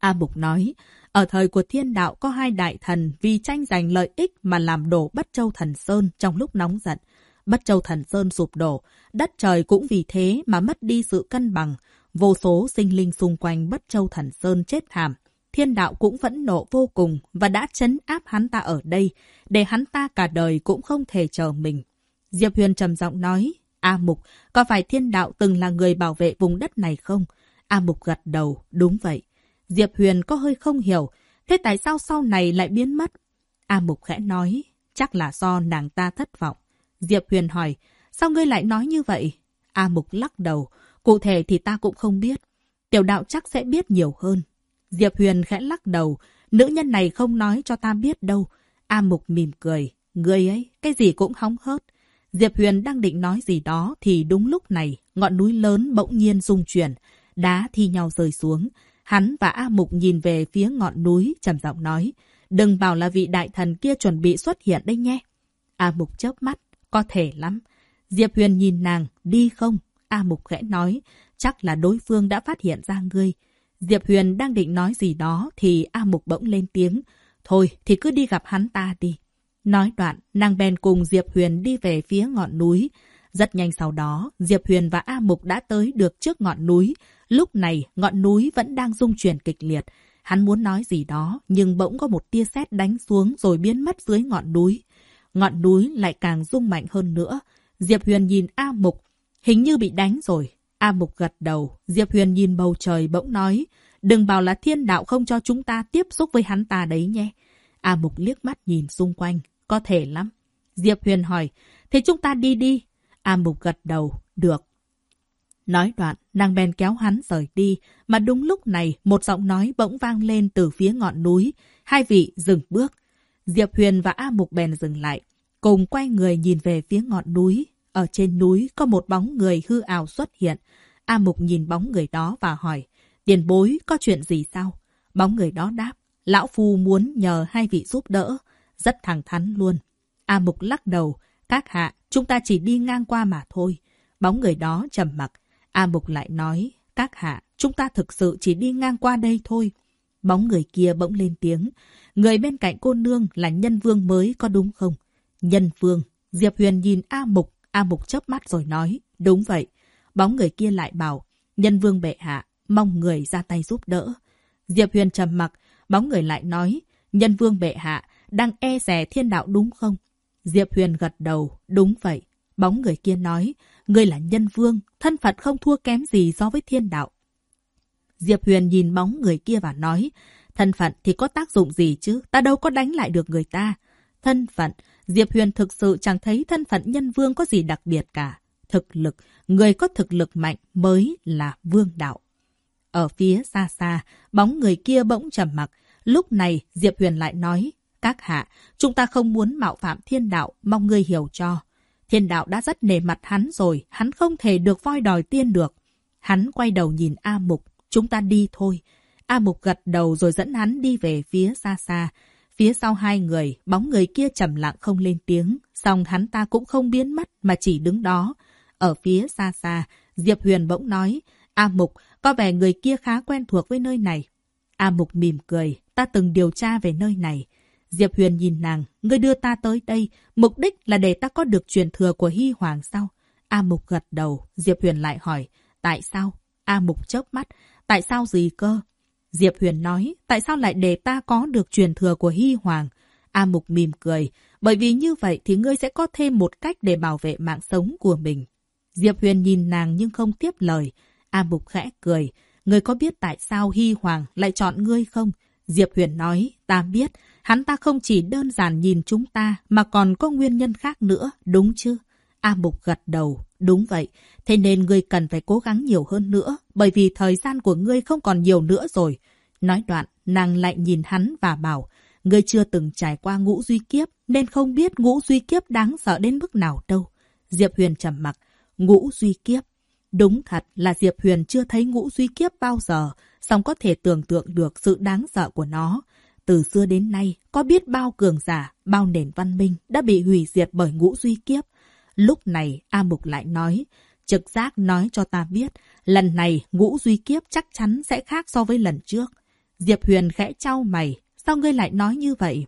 A Mục nói, ở thời của thiên đạo có hai đại thần vì tranh giành lợi ích mà làm đổ Bất Châu Thần Sơn trong lúc nóng giận. Bất Châu Thần Sơn sụp đổ, đất trời cũng vì thế mà mất đi sự cân bằng. Vô số sinh linh xung quanh Bất Châu Thần Sơn chết thảm. Thiên đạo cũng vẫn nộ vô cùng và đã chấn áp hắn ta ở đây, để hắn ta cả đời cũng không thể chờ mình. Diệp Huyền trầm giọng nói, A Mục, có phải thiên đạo từng là người bảo vệ vùng đất này không? A Mục gật đầu, đúng vậy. Diệp Huyền có hơi không hiểu, thế tại sao sau này lại biến mất? A Mục khẽ nói, chắc là do nàng ta thất vọng. Diệp Huyền hỏi, sao ngươi lại nói như vậy? A Mục lắc đầu, cụ thể thì ta cũng không biết. Tiểu đạo chắc sẽ biết nhiều hơn. Diệp Huyền khẽ lắc đầu, nữ nhân này không nói cho ta biết đâu. A Mục mỉm cười, ngươi ấy, cái gì cũng hóng hớt. Diệp Huyền đang định nói gì đó thì đúng lúc này, ngọn núi lớn bỗng nhiên rung chuyển, đá thi nhau rơi xuống. Hắn và A Mục nhìn về phía ngọn núi, trầm giọng nói, đừng bảo là vị đại thần kia chuẩn bị xuất hiện đây nhé. A Mục chớp mắt, có thể lắm. Diệp Huyền nhìn nàng, đi không? A Mục khẽ nói, chắc là đối phương đã phát hiện ra ngươi. Diệp Huyền đang định nói gì đó thì A Mục bỗng lên tiếng. Thôi thì cứ đi gặp hắn ta đi. Nói đoạn, nàng bèn cùng Diệp Huyền đi về phía ngọn núi. Rất nhanh sau đó, Diệp Huyền và A Mục đã tới được trước ngọn núi. Lúc này, ngọn núi vẫn đang rung chuyển kịch liệt. Hắn muốn nói gì đó, nhưng bỗng có một tia sét đánh xuống rồi biến mất dưới ngọn núi. Ngọn núi lại càng rung mạnh hơn nữa. Diệp Huyền nhìn A Mục, hình như bị đánh rồi. A Mục gật đầu, Diệp Huyền nhìn bầu trời bỗng nói, đừng bảo là thiên đạo không cho chúng ta tiếp xúc với hắn ta đấy nhé. A Mục liếc mắt nhìn xung quanh, có thể lắm. Diệp Huyền hỏi, thế chúng ta đi đi. A Mục gật đầu, được. Nói đoạn, nàng bèn kéo hắn rời đi, mà đúng lúc này một giọng nói bỗng vang lên từ phía ngọn núi. Hai vị dừng bước. Diệp Huyền và A Mục bèn dừng lại, cùng quay người nhìn về phía ngọn núi. Ở trên núi có một bóng người hư ảo xuất hiện. A Mục nhìn bóng người đó và hỏi, tiền bối có chuyện gì sao? Bóng người đó đáp, lão phu muốn nhờ hai vị giúp đỡ. Rất thẳng thắn luôn. A Mục lắc đầu, các hạ, chúng ta chỉ đi ngang qua mà thôi. Bóng người đó trầm mặc. A Mục lại nói, các hạ, chúng ta thực sự chỉ đi ngang qua đây thôi. Bóng người kia bỗng lên tiếng. Người bên cạnh cô nương là nhân vương mới có đúng không? Nhân vương. Diệp Huyền nhìn A Mục. A Mục chớp mắt rồi nói. Đúng vậy. Bóng người kia lại bảo. Nhân vương bệ hạ. Mong người ra tay giúp đỡ. Diệp Huyền trầm mặc. Bóng người lại nói. Nhân vương bệ hạ. Đang e rè thiên đạo đúng không? Diệp Huyền gật đầu. Đúng vậy. Bóng người kia nói. Ngươi là nhân vương. Thân phận không thua kém gì so với thiên đạo. Diệp Huyền nhìn bóng người kia và nói, thân phận thì có tác dụng gì chứ, ta đâu có đánh lại được người ta. Thân phận, Diệp Huyền thực sự chẳng thấy thân phận nhân vương có gì đặc biệt cả. Thực lực, người có thực lực mạnh mới là vương đạo. Ở phía xa xa, bóng người kia bỗng trầm mặc. Lúc này, Diệp Huyền lại nói, các hạ, chúng ta không muốn mạo phạm thiên đạo, mong ngươi hiểu cho. Thiên đạo đã rất nề mặt hắn rồi, hắn không thể được voi đòi tiên được. Hắn quay đầu nhìn A Mục, Chúng ta đi thôi. A Mục gật đầu rồi dẫn hắn đi về phía xa xa. Phía sau hai người, bóng người kia trầm lặng không lên tiếng. Xong hắn ta cũng không biến mất mà chỉ đứng đó. Ở phía xa xa, Diệp Huyền bỗng nói, A Mục, có vẻ người kia khá quen thuộc với nơi này. A Mục mỉm cười, ta từng điều tra về nơi này. Diệp Huyền nhìn nàng, ngươi đưa ta tới đây, mục đích là để ta có được truyền thừa của Hy Hoàng sao? A Mục gật đầu, Diệp Huyền lại hỏi, tại sao? A Mục chớp mắt, Tại sao gì cơ? Diệp Huyền nói, tại sao lại để ta có được truyền thừa của Hy Hoàng? A Mục mỉm cười, bởi vì như vậy thì ngươi sẽ có thêm một cách để bảo vệ mạng sống của mình. Diệp Huyền nhìn nàng nhưng không tiếp lời. A Mục khẽ cười, ngươi có biết tại sao Hy Hoàng lại chọn ngươi không? Diệp Huyền nói, ta biết, hắn ta không chỉ đơn giản nhìn chúng ta mà còn có nguyên nhân khác nữa, đúng chứ? A Mục gật đầu, đúng vậy. Thế nên ngươi cần phải cố gắng nhiều hơn nữa, bởi vì thời gian của ngươi không còn nhiều nữa rồi. Nói đoạn, nàng lại nhìn hắn và bảo, ngươi chưa từng trải qua ngũ duy kiếp, nên không biết ngũ duy kiếp đáng sợ đến mức nào đâu. Diệp Huyền trầm mặc, ngũ duy kiếp. Đúng thật là Diệp Huyền chưa thấy ngũ duy kiếp bao giờ, song có thể tưởng tượng được sự đáng sợ của nó. Từ xưa đến nay, có biết bao cường giả, bao nền văn minh đã bị hủy diệt bởi ngũ duy kiếp. Lúc này, A Mục lại nói, trực giác nói cho ta biết, lần này ngũ duy kiếp chắc chắn sẽ khác so với lần trước. Diệp Huyền khẽ trao mày, sao ngươi lại nói như vậy?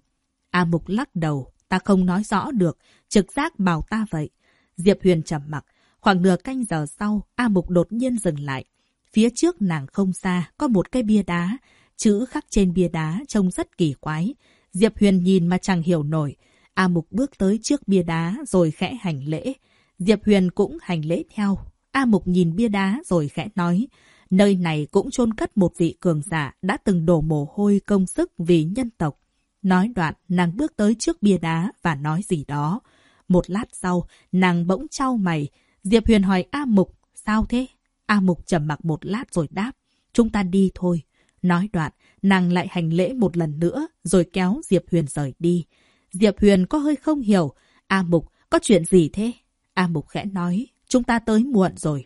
A Mục lắc đầu, ta không nói rõ được, trực giác bảo ta vậy. Diệp Huyền trầm mặc, khoảng nửa canh giờ sau, A Mục đột nhiên dừng lại. Phía trước nàng không xa, có một cái bia đá, chữ khắc trên bia đá trông rất kỳ quái. Diệp Huyền nhìn mà chẳng hiểu nổi, A Mục bước tới trước bia đá rồi khẽ hành lễ. Diệp Huyền cũng hành lễ theo. A Mục nhìn bia đá rồi khẽ nói. Nơi này cũng chôn cất một vị cường giả đã từng đổ mồ hôi công sức vì nhân tộc. Nói đoạn, nàng bước tới trước bia đá và nói gì đó. Một lát sau, nàng bỗng trao mày. Diệp Huyền hỏi A Mục, sao thế? A Mục trầm mặc một lát rồi đáp. Chúng ta đi thôi. Nói đoạn, nàng lại hành lễ một lần nữa rồi kéo Diệp Huyền rời đi. Diệp Huyền có hơi không hiểu. A Mục, có chuyện gì thế? A Mục khẽ nói, chúng ta tới muộn rồi.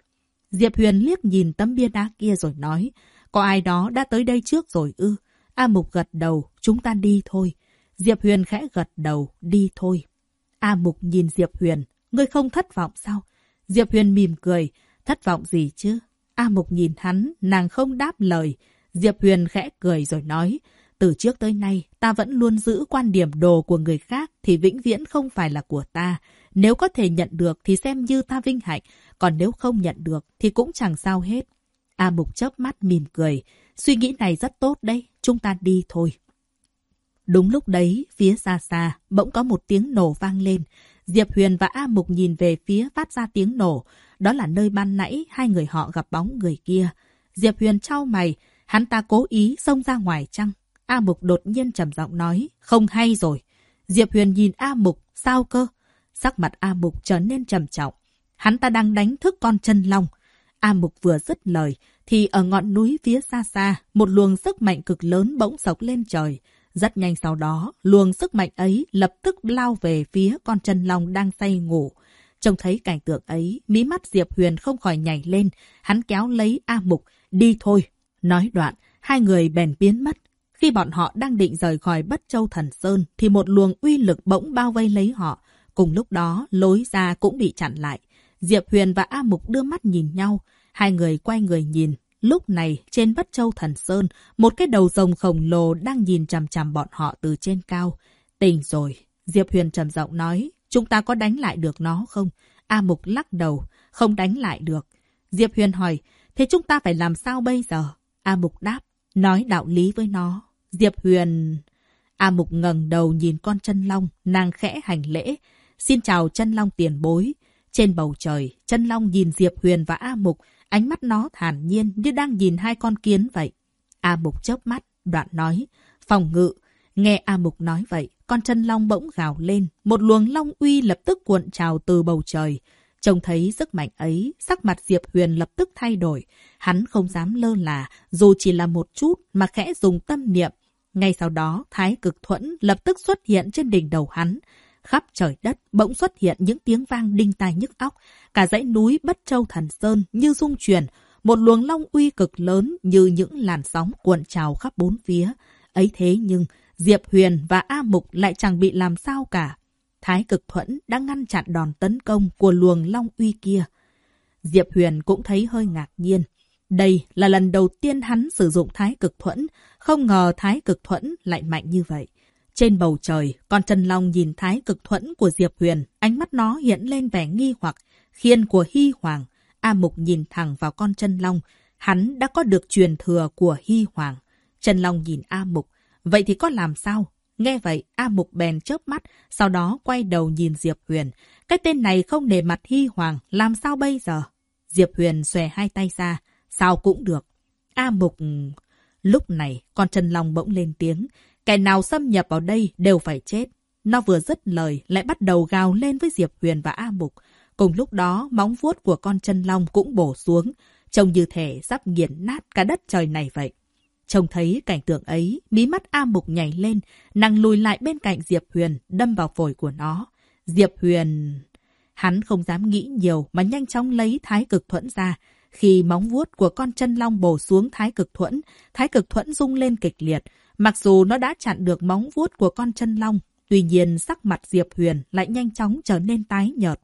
Diệp Huyền liếc nhìn tấm bia đá kia rồi nói, có ai đó đã tới đây trước rồi ư? A Mục gật đầu, chúng ta đi thôi. Diệp Huyền khẽ gật đầu, đi thôi. A Mục nhìn Diệp Huyền, ngươi không thất vọng sao? Diệp Huyền mỉm cười, thất vọng gì chứ? A Mục nhìn hắn, nàng không đáp lời. Diệp Huyền khẽ cười rồi nói, từ trước tới nay, ta vẫn luôn giữ quan điểm đồ của người khác thì vĩnh viễn không phải là của ta. Nếu có thể nhận được thì xem như ta vinh hạnh, còn nếu không nhận được thì cũng chẳng sao hết. A Mục chớp mắt mỉm cười. Suy nghĩ này rất tốt đấy, chúng ta đi thôi. Đúng lúc đấy, phía xa xa, bỗng có một tiếng nổ vang lên. Diệp Huyền và A Mục nhìn về phía phát ra tiếng nổ. Đó là nơi ban nãy hai người họ gặp bóng người kia. Diệp Huyền trao mày, hắn ta cố ý xông ra ngoài chăng? A Mục đột nhiên trầm giọng nói, không hay rồi. Diệp Huyền nhìn A Mục, sao cơ? Sắc mặt A Mục trở nên trầm trọng. hắn ta đang đánh thức con chân long. A Mục vừa dứt lời, thì ở ngọn núi phía xa xa, một luồng sức mạnh cực lớn bỗng sộc lên trời. Rất nhanh sau đó, luồng sức mạnh ấy lập tức lao về phía con chân long đang say ngủ. Trông thấy cảnh tượng ấy, mí mắt Diệp Huyền không khỏi nhảy lên, hắn kéo lấy A Mục, đi thôi. Nói đoạn, hai người bèn biến mất. Khi bọn họ đang định rời khỏi Bất Châu Thần Sơn, thì một luồng uy lực bỗng bao vây lấy họ. Cùng lúc đó, lối ra cũng bị chặn lại. Diệp Huyền và A Mục đưa mắt nhìn nhau. Hai người quay người nhìn. Lúc này, trên Bất Châu Thần Sơn, một cái đầu rồng khổng lồ đang nhìn chằm chằm bọn họ từ trên cao. Tỉnh rồi. Diệp Huyền trầm giọng nói, chúng ta có đánh lại được nó không? A Mục lắc đầu, không đánh lại được. Diệp Huyền hỏi, thế chúng ta phải làm sao bây giờ? A Mục đáp, nói đạo lý với nó. Diệp Huyền... A Mục ngẩng đầu nhìn con chân long, nàng khẽ hành lễ. Xin chào chân long tiền bối. Trên bầu trời, chân long nhìn Diệp Huyền và A Mục, ánh mắt nó thản nhiên như đang nhìn hai con kiến vậy. A Mục chớp mắt, đoạn nói, phòng ngự. Nghe A Mục nói vậy, con chân long bỗng gào lên, một luồng long uy lập tức cuộn trào từ bầu trời. Trông thấy sức mạnh ấy, sắc mặt Diệp Huyền lập tức thay đổi. Hắn không dám lơ là, dù chỉ là một chút mà khẽ dùng tâm niệm. Ngay sau đó, Thái cực thuẫn lập tức xuất hiện trên đỉnh đầu hắn. Khắp trời đất bỗng xuất hiện những tiếng vang đinh tai nhức óc. Cả dãy núi Bất Châu Thần Sơn như rung chuyển. Một luồng long uy cực lớn như những làn sóng cuộn trào khắp bốn phía. Ấy thế nhưng, Diệp Huyền và A Mục lại chẳng bị làm sao cả. Thái cực thuẫn đã ngăn chặn đòn tấn công của luồng long uy kia. Diệp Huyền cũng thấy hơi ngạc nhiên. Đây là lần đầu tiên hắn sử dụng thái cực thuẫn, không ngờ thái cực thuẫn lại mạnh như vậy. Trên bầu trời, con chân long nhìn thái cực thuẫn của Diệp Huyền, ánh mắt nó hiện lên vẻ nghi hoặc, khiên của Hy Hoàng. A Mục nhìn thẳng vào con chân long, hắn đã có được truyền thừa của Hy Hoàng. Chân long nhìn A Mục, vậy thì có làm sao? Nghe vậy, A Mục bèn chớp mắt, sau đó quay đầu nhìn Diệp Huyền. Cái tên này không nề mặt Hy Hoàng, làm sao bây giờ? Diệp Huyền xòe hai tay ra, sao cũng được. A Mục... Lúc này, con chân long bỗng lên tiếng. Kẻ nào xâm nhập vào đây đều phải chết. Nó vừa dứt lời, lại bắt đầu gào lên với Diệp Huyền và A Mục. Cùng lúc đó, móng vuốt của con chân long cũng bổ xuống. Trông như thể sắp nghiền nát cả đất trời này vậy. Trông thấy cảnh tượng ấy, mí mắt A Mục nhảy lên, nàng lùi lại bên cạnh Diệp Huyền, đâm vào phổi của nó. Diệp Huyền... Hắn không dám nghĩ nhiều mà nhanh chóng lấy thái cực thuẫn ra. Khi móng vuốt của con chân long bổ xuống thái cực thuẫn, thái cực thuẫn rung lên kịch liệt. Mặc dù nó đã chặn được móng vuốt của con chân long, tuy nhiên sắc mặt Diệp Huyền lại nhanh chóng trở nên tái nhợt.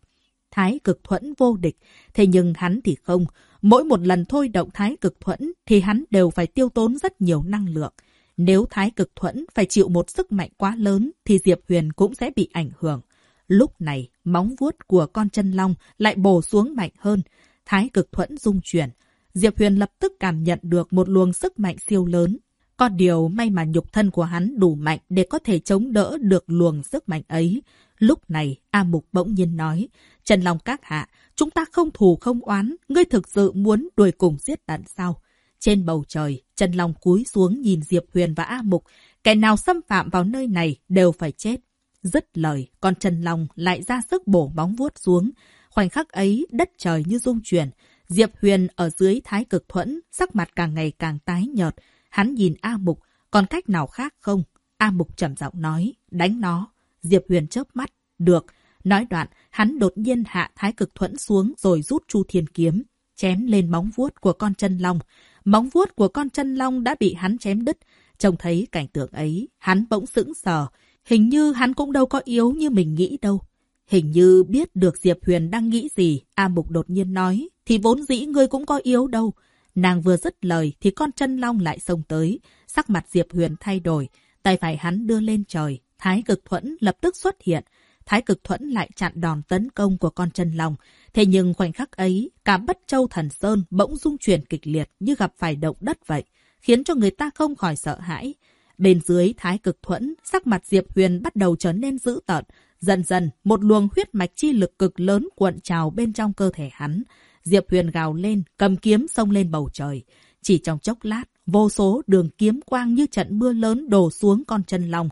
Thái cực thuẫn vô địch, thế nhưng hắn thì không. Mỗi một lần thôi động thái cực thuẫn thì hắn đều phải tiêu tốn rất nhiều năng lượng. Nếu thái cực thuẫn phải chịu một sức mạnh quá lớn thì Diệp Huyền cũng sẽ bị ảnh hưởng. Lúc này, móng vuốt của con chân long lại bổ xuống mạnh hơn. Thái cực thuẫn rung chuyển. Diệp Huyền lập tức cảm nhận được một luồng sức mạnh siêu lớn. Có điều may mà nhục thân của hắn đủ mạnh để có thể chống đỡ được luồng sức mạnh ấy. Lúc này, A Mục bỗng nhiên nói, Trần Long các hạ, chúng ta không thù không oán, ngươi thực sự muốn đuổi cùng giết tận sao? Trên bầu trời, Trần Long cúi xuống nhìn Diệp Huyền và A Mục, kẻ nào xâm phạm vào nơi này đều phải chết. Dứt lời, con Trần Long lại ra sức bổ bóng vuốt xuống. Khoảnh khắc ấy, đất trời như rung chuyển. Diệp Huyền ở dưới thái cực thuẫn, sắc mặt càng ngày càng tái nhợt. Hắn nhìn A Mục, còn cách nào khác không? A Mục trầm giọng nói, đánh nó. Diệp Huyền chớp mắt, được. Nói đoạn, hắn đột nhiên hạ thái cực thuẫn xuống rồi rút chu thiên kiếm, chém lên móng vuốt của con chân long. Móng vuốt của con chân long đã bị hắn chém đứt. Trông thấy cảnh tượng ấy, hắn bỗng sững sờ. Hình như hắn cũng đâu có yếu như mình nghĩ đâu. Hình như biết được Diệp Huyền đang nghĩ gì, A Mục đột nhiên nói, thì vốn dĩ ngươi cũng có yếu đâu. Nàng vừa dứt lời thì con chân long lại xông tới, sắc mặt Diệp Huyền thay đổi, tay phải hắn đưa lên trời, thái cực thuẫn lập tức xuất hiện, Thái cực thuẫn lại chặn đòn tấn công của con chân lòng. Thế nhưng khoảnh khắc ấy, cả bất châu thần sơn bỗng rung chuyển kịch liệt như gặp phải động đất vậy, khiến cho người ta không khỏi sợ hãi. Bên dưới thái cực thuẫn, sắc mặt Diệp Huyền bắt đầu trở nên dữ tợn. Dần dần, một luồng huyết mạch chi lực cực lớn cuộn trào bên trong cơ thể hắn. Diệp Huyền gào lên, cầm kiếm xông lên bầu trời. Chỉ trong chốc lát, vô số đường kiếm quang như trận mưa lớn đổ xuống con chân lòng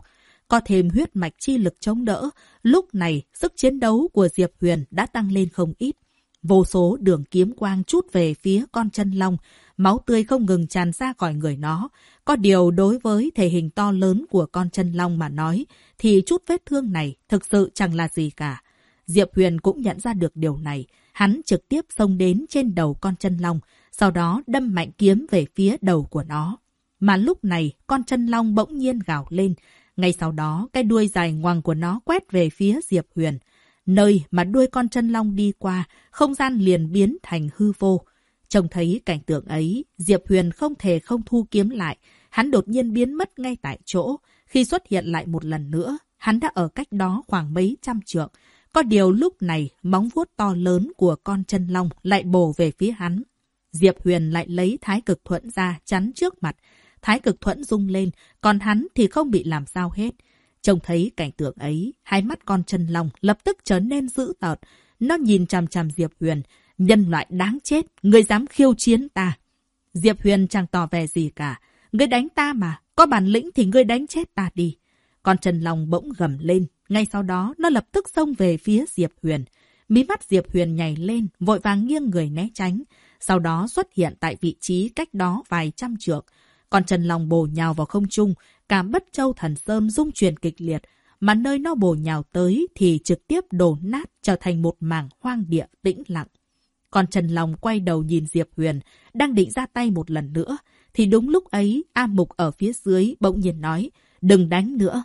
có thêm huyết mạch chi lực chống đỡ, lúc này sức chiến đấu của Diệp Huyền đã tăng lên không ít. Vô số đường kiếm quang chút về phía con chân long, máu tươi không ngừng tràn ra khỏi người nó. Có điều đối với thể hình to lớn của con chân long mà nói, thì chút vết thương này thực sự chẳng là gì cả. Diệp Huyền cũng nhận ra được điều này. Hắn trực tiếp xông đến trên đầu con chân long, sau đó đâm mạnh kiếm về phía đầu của nó. Mà lúc này, con chân long bỗng nhiên gào lên. Ngay sau đó, cái đuôi dài ngoằng của nó quét về phía Diệp Huyền. Nơi mà đuôi con chân long đi qua, không gian liền biến thành hư vô. Trông thấy cảnh tượng ấy, Diệp Huyền không thể không thu kiếm lại. Hắn đột nhiên biến mất ngay tại chỗ. Khi xuất hiện lại một lần nữa, hắn đã ở cách đó khoảng mấy trăm trượng. Có điều lúc này, móng vuốt to lớn của con chân long lại bổ về phía hắn. Diệp Huyền lại lấy thái cực thuẫn ra chắn trước mặt. Thái cực thuẫn rung lên, còn hắn thì không bị làm sao hết. Trông thấy cảnh tượng ấy, hai mắt con chân lòng lập tức trở nên dữ tợn. Nó nhìn chằm chằm Diệp Huyền. Nhân loại đáng chết, người dám khiêu chiến ta. Diệp Huyền chẳng tỏ vẻ gì cả. Ngươi đánh ta mà, có bản lĩnh thì ngươi đánh chết ta đi. Con chân long bỗng gầm lên. Ngay sau đó, nó lập tức xông về phía Diệp Huyền. Mí mắt Diệp Huyền nhảy lên, vội vàng nghiêng người né tránh. Sau đó xuất hiện tại vị trí cách đó vài trăm trượng. Con chân long bổ nhào vào không trung, cả bất châu thần sơn rung chuyển kịch liệt, mà nơi nó bổ nhào tới thì trực tiếp đổ nát trở thành một mảng hoang địa tĩnh lặng. Con Trần Long quay đầu nhìn Diệp Huyền, đang định ra tay một lần nữa, thì đúng lúc ấy A Mục ở phía dưới bỗng nhiên nói, đừng đánh nữa.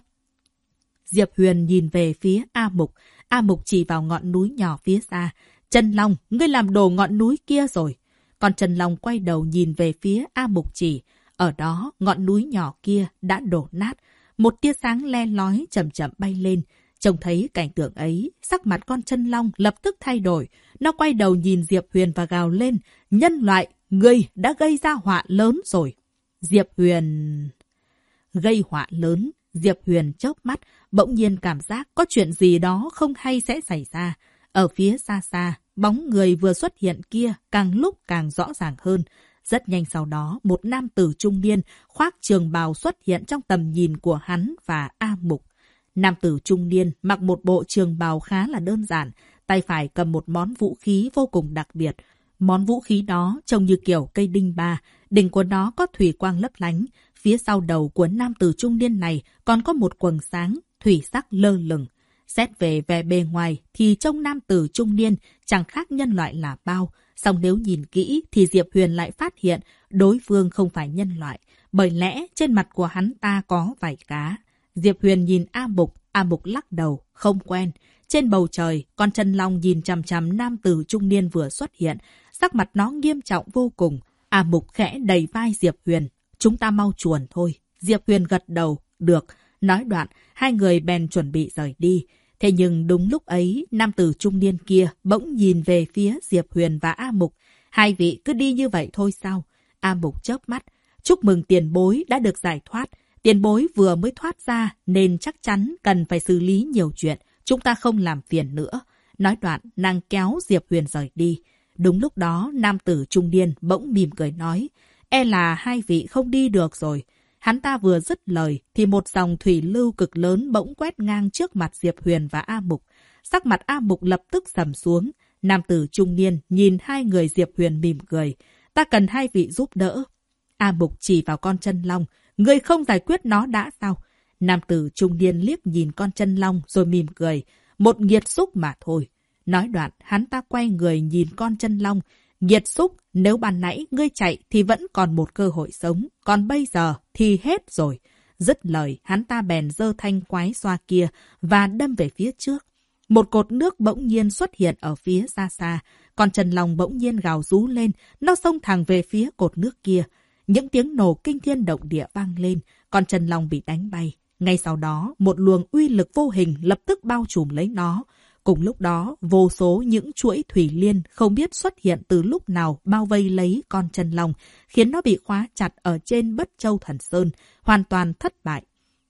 Diệp Huyền nhìn về phía A Mục, A Mục chỉ vào ngọn núi nhỏ phía xa. Trần Long, ngươi làm đồ ngọn núi kia rồi. Còn Trần Long quay đầu nhìn về phía A Mục chỉ, ở đó, ngọn núi nhỏ kia đã đổ nát. Một tia sáng le lói chậm chậm bay lên. Trông thấy cảnh tượng ấy, sắc mặt con chân long lập tức thay đổi. Nó quay đầu nhìn Diệp Huyền và gào lên. Nhân loại, ngươi đã gây ra họa lớn rồi. Diệp Huyền... Gây họa lớn, Diệp Huyền chớp mắt, bỗng nhiên cảm giác có chuyện gì đó không hay sẽ xảy ra. Ở phía xa xa, bóng người vừa xuất hiện kia càng lúc càng rõ ràng hơn. Rất nhanh sau đó, một nam tử trung niên khoác trường bào xuất hiện trong tầm nhìn của hắn và A Mục. Nam tử trung niên mặc một bộ trường bào khá là đơn giản, tay phải cầm một món vũ khí vô cùng đặc biệt. Món vũ khí đó trông như kiểu cây đinh ba, đỉnh của nó có thủy quang lấp lánh. Phía sau đầu của nam tử trung niên này còn có một quần sáng, thủy sắc lơ lửng. Xét về vẻ bề ngoài thì trông nam tử trung niên chẳng khác nhân loại là bao, Xong nếu nhìn kỹ thì Diệp Huyền lại phát hiện đối phương không phải nhân loại, bởi lẽ trên mặt của hắn ta có vảy cá. Diệp Huyền nhìn A Mục, A Mục lắc đầu, không quen. Trên bầu trời, con chân long nhìn chằm chằm nam tử trung niên vừa xuất hiện, sắc mặt nó nghiêm trọng vô cùng. A Mục khẽ đầy vai Diệp Huyền, chúng ta mau chuồn thôi. Diệp Huyền gật đầu, được. Nói đoạn, hai người bèn chuẩn bị rời đi. Thế nhưng đúng lúc ấy, nam tử trung niên kia bỗng nhìn về phía Diệp Huyền và A Mục. Hai vị cứ đi như vậy thôi sao? A Mục chớp mắt. Chúc mừng tiền bối đã được giải thoát. Tiền bối vừa mới thoát ra nên chắc chắn cần phải xử lý nhiều chuyện. Chúng ta không làm phiền nữa. Nói đoạn, nàng kéo Diệp Huyền rời đi. Đúng lúc đó, nam tử trung niên bỗng mỉm cười nói. E là hai vị không đi được rồi. Hắn ta vừa dứt lời thì một dòng thủy lưu cực lớn bỗng quét ngang trước mặt Diệp Huyền và A Mục. Sắc mặt A Mục lập tức sầm xuống. Nam tử trung niên nhìn hai người Diệp Huyền mỉm cười. Ta cần hai vị giúp đỡ. A Mục chỉ vào con chân long. Người không giải quyết nó đã sao? Nam tử trung niên liếc nhìn con chân long rồi mỉm cười. Một nghiệt xúc mà thôi. Nói đoạn, hắn ta quay người nhìn con chân long. Nhiệt xúc, nếu ban nãy ngươi chạy thì vẫn còn một cơ hội sống, còn bây giờ thì hết rồi. Dứt lời, hắn ta bèn dơ thanh quái xoa kia và đâm về phía trước. Một cột nước bỗng nhiên xuất hiện ở phía xa xa, còn Trần Long bỗng nhiên gào rú lên, nó xông thẳng về phía cột nước kia. Những tiếng nổ kinh thiên động địa vang lên, còn Trần Long bị đánh bay. Ngay sau đó, một luồng uy lực vô hình lập tức bao trùm lấy nó. Cùng lúc đó, vô số những chuỗi thủy liên không biết xuất hiện từ lúc nào bao vây lấy con chân long, khiến nó bị khóa chặt ở trên bất châu thần sơn, hoàn toàn thất bại.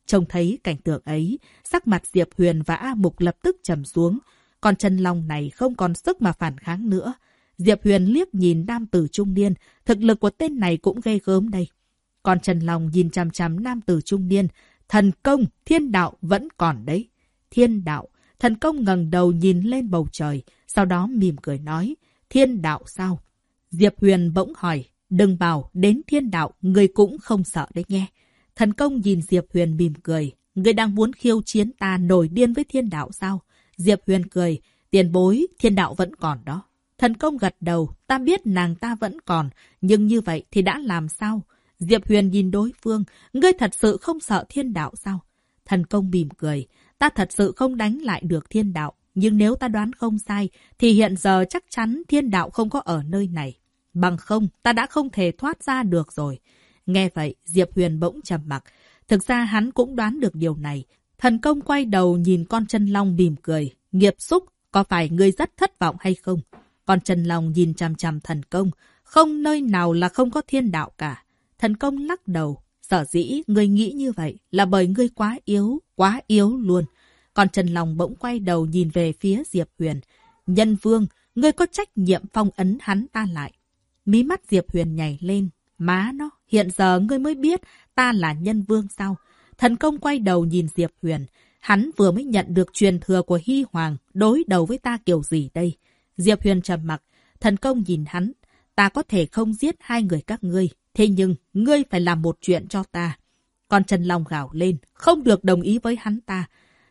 Trông thấy cảnh tượng ấy, sắc mặt Diệp Huyền và A Mục lập tức trầm xuống. Con chân long này không còn sức mà phản kháng nữa. Diệp Huyền liếc nhìn nam tử trung niên, thực lực của tên này cũng ghê gớm đây. Con chân Long nhìn chằm chằm nam tử trung niên, thần công, thiên đạo vẫn còn đấy. Thiên đạo, Thần công ngẩng đầu nhìn lên bầu trời, sau đó mỉm cười nói, thiên đạo sao? Diệp Huyền bỗng hỏi, đừng bảo đến thiên đạo, người cũng không sợ đấy nghe. Thần công nhìn Diệp Huyền mỉm cười, người đang muốn khiêu chiến ta nổi điên với thiên đạo sao? Diệp Huyền cười, tiền bối, thiên đạo vẫn còn đó. Thần công gật đầu, ta biết nàng ta vẫn còn, nhưng như vậy thì đã làm sao? Diệp Huyền nhìn đối phương, ngươi thật sự không sợ thiên đạo sao? Thần công mỉm cười, ta thật sự không đánh lại được thiên đạo, nhưng nếu ta đoán không sai, thì hiện giờ chắc chắn thiên đạo không có ở nơi này. Bằng không, ta đã không thể thoát ra được rồi. Nghe vậy, Diệp Huyền bỗng trầm mặc. Thực ra hắn cũng đoán được điều này. Thần công quay đầu nhìn con chân long mỉm cười. Nghiệp xúc, có phải ngươi rất thất vọng hay không? Con chân long nhìn chằm chằm thần công. Không nơi nào là không có thiên đạo cả. Thần công lắc đầu. Sở dĩ ngươi nghĩ như vậy là bởi ngươi quá yếu, quá yếu luôn. còn Trần Long bỗng quay đầu nhìn về phía Diệp Huyền. Nhân vương, ngươi có trách nhiệm phong ấn hắn ta lại. Mí mắt Diệp Huyền nhảy lên. Má nó, hiện giờ ngươi mới biết ta là nhân vương sao? Thần công quay đầu nhìn Diệp Huyền. Hắn vừa mới nhận được truyền thừa của Hy Hoàng, đối đầu với ta kiểu gì đây? Diệp Huyền trầm mặc, thần công nhìn hắn. Ta có thể không giết hai người các ngươi, thế nhưng ngươi phải làm một chuyện cho ta. Còn Trần Long gào lên, không được đồng ý với hắn ta.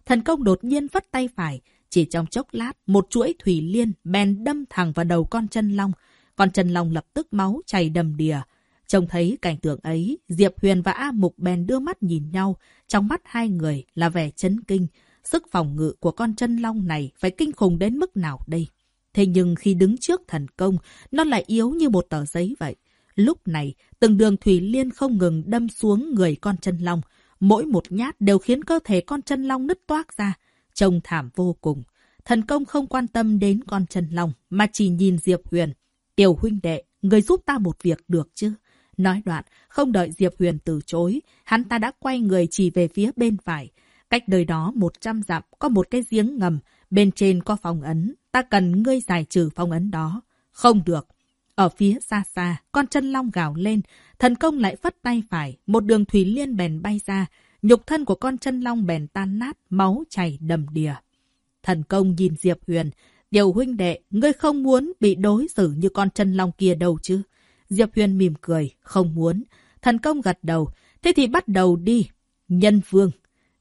Thần công đột nhiên vất tay phải, chỉ trong chốc lát, một chuỗi thủy liên bèn đâm thẳng vào đầu con chân long. Con chân long lập tức máu chảy đầm đìa. Trông thấy cảnh tượng ấy, Diệp Huyền và A Mục bèn đưa mắt nhìn nhau. Trong mắt hai người là vẻ chấn kinh. Sức phòng ngự của con chân long này phải kinh khủng đến mức nào đây? Thế nhưng khi đứng trước thần công, nó lại yếu như một tờ giấy vậy. Lúc này, từng đường thủy liên không ngừng đâm xuống người con chân long. Mỗi một nhát đều khiến cơ thể con chân long nứt toác ra. Trông thảm vô cùng. Thần công không quan tâm đến con chân long, mà chỉ nhìn Diệp Huyền. Tiểu huynh đệ, người giúp ta một việc được chứ? Nói đoạn, không đợi Diệp Huyền từ chối, hắn ta đã quay người chỉ về phía bên phải. Cách đời đó 100 dặm có một cái giếng ngầm, bên trên có phong ấn. Ta cần ngươi giải trừ phong ấn đó. Không được. Ở phía xa xa, con chân long gào lên, thần công lại phất tay phải, một đường thủy liên bèn bay ra, nhục thân của con chân long bèn tan nát, máu chảy đầm đìa. Thần công nhìn Diệp Huyền, Điều huynh đệ, ngươi không muốn bị đối xử như con chân long kia đâu chứ? Diệp Huyền mỉm cười, không muốn. Thần công gật đầu, thế thì bắt đầu đi. Nhân vương.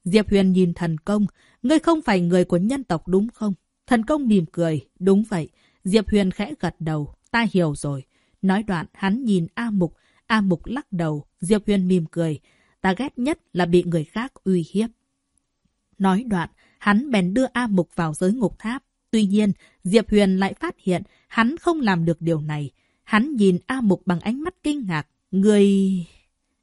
Diệp Huyền nhìn thần công, ngươi không phải người của nhân tộc đúng không? Thần công mỉm cười, đúng vậy. Diệp Huyền khẽ gật đầu, ta hiểu rồi. Nói đoạn, hắn nhìn A Mục, A Mục lắc đầu, Diệp Huyền mỉm cười. Ta ghét nhất là bị người khác uy hiếp. Nói đoạn, hắn bèn đưa A Mục vào giới ngục tháp. Tuy nhiên, Diệp Huyền lại phát hiện hắn không làm được điều này. Hắn nhìn A Mục bằng ánh mắt kinh ngạc. Người...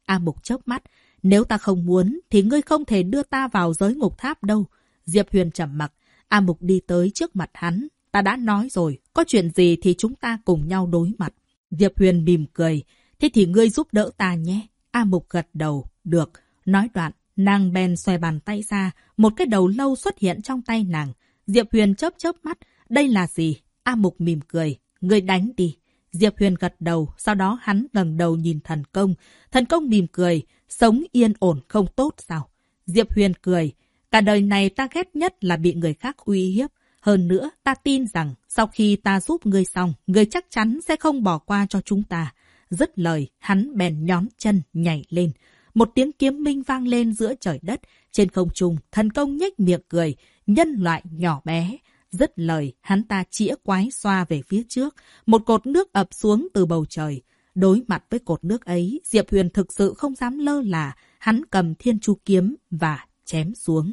A Mục chớp mắt. Nếu ta không muốn, thì ngươi không thể đưa ta vào giới ngục tháp đâu. Diệp Huyền trầm mặc. A Mục đi tới trước mặt hắn. Ta đã nói rồi, có chuyện gì thì chúng ta cùng nhau đối mặt. Diệp Huyền mỉm cười. Thế thì ngươi giúp đỡ ta nhé. A Mục gật đầu. Được. Nói đoạn, nàng bèn xòe bàn tay ra. Một cái đầu lâu xuất hiện trong tay nàng. Diệp Huyền chớp chớp mắt. Đây là gì? A Mục mỉm cười. Ngươi đánh đi. Diệp Huyền gật đầu, sau đó hắn ngẩng đầu nhìn thần công. Thần công mỉm cười, sống yên ổn không tốt sao? Diệp Huyền cười, cả đời này ta ghét nhất là bị người khác uy hiếp. Hơn nữa, ta tin rằng sau khi ta giúp ngươi xong, ngươi chắc chắn sẽ không bỏ qua cho chúng ta. Dứt lời, hắn bèn nhón chân, nhảy lên. Một tiếng kiếm minh vang lên giữa trời đất. Trên không trung, thần công nhếch miệng cười, nhân loại nhỏ bé. Dứt lời, hắn ta chĩa quái xoa về phía trước. Một cột nước ập xuống từ bầu trời. Đối mặt với cột nước ấy, Diệp Huyền thực sự không dám lơ là. Hắn cầm thiên chu kiếm và chém xuống.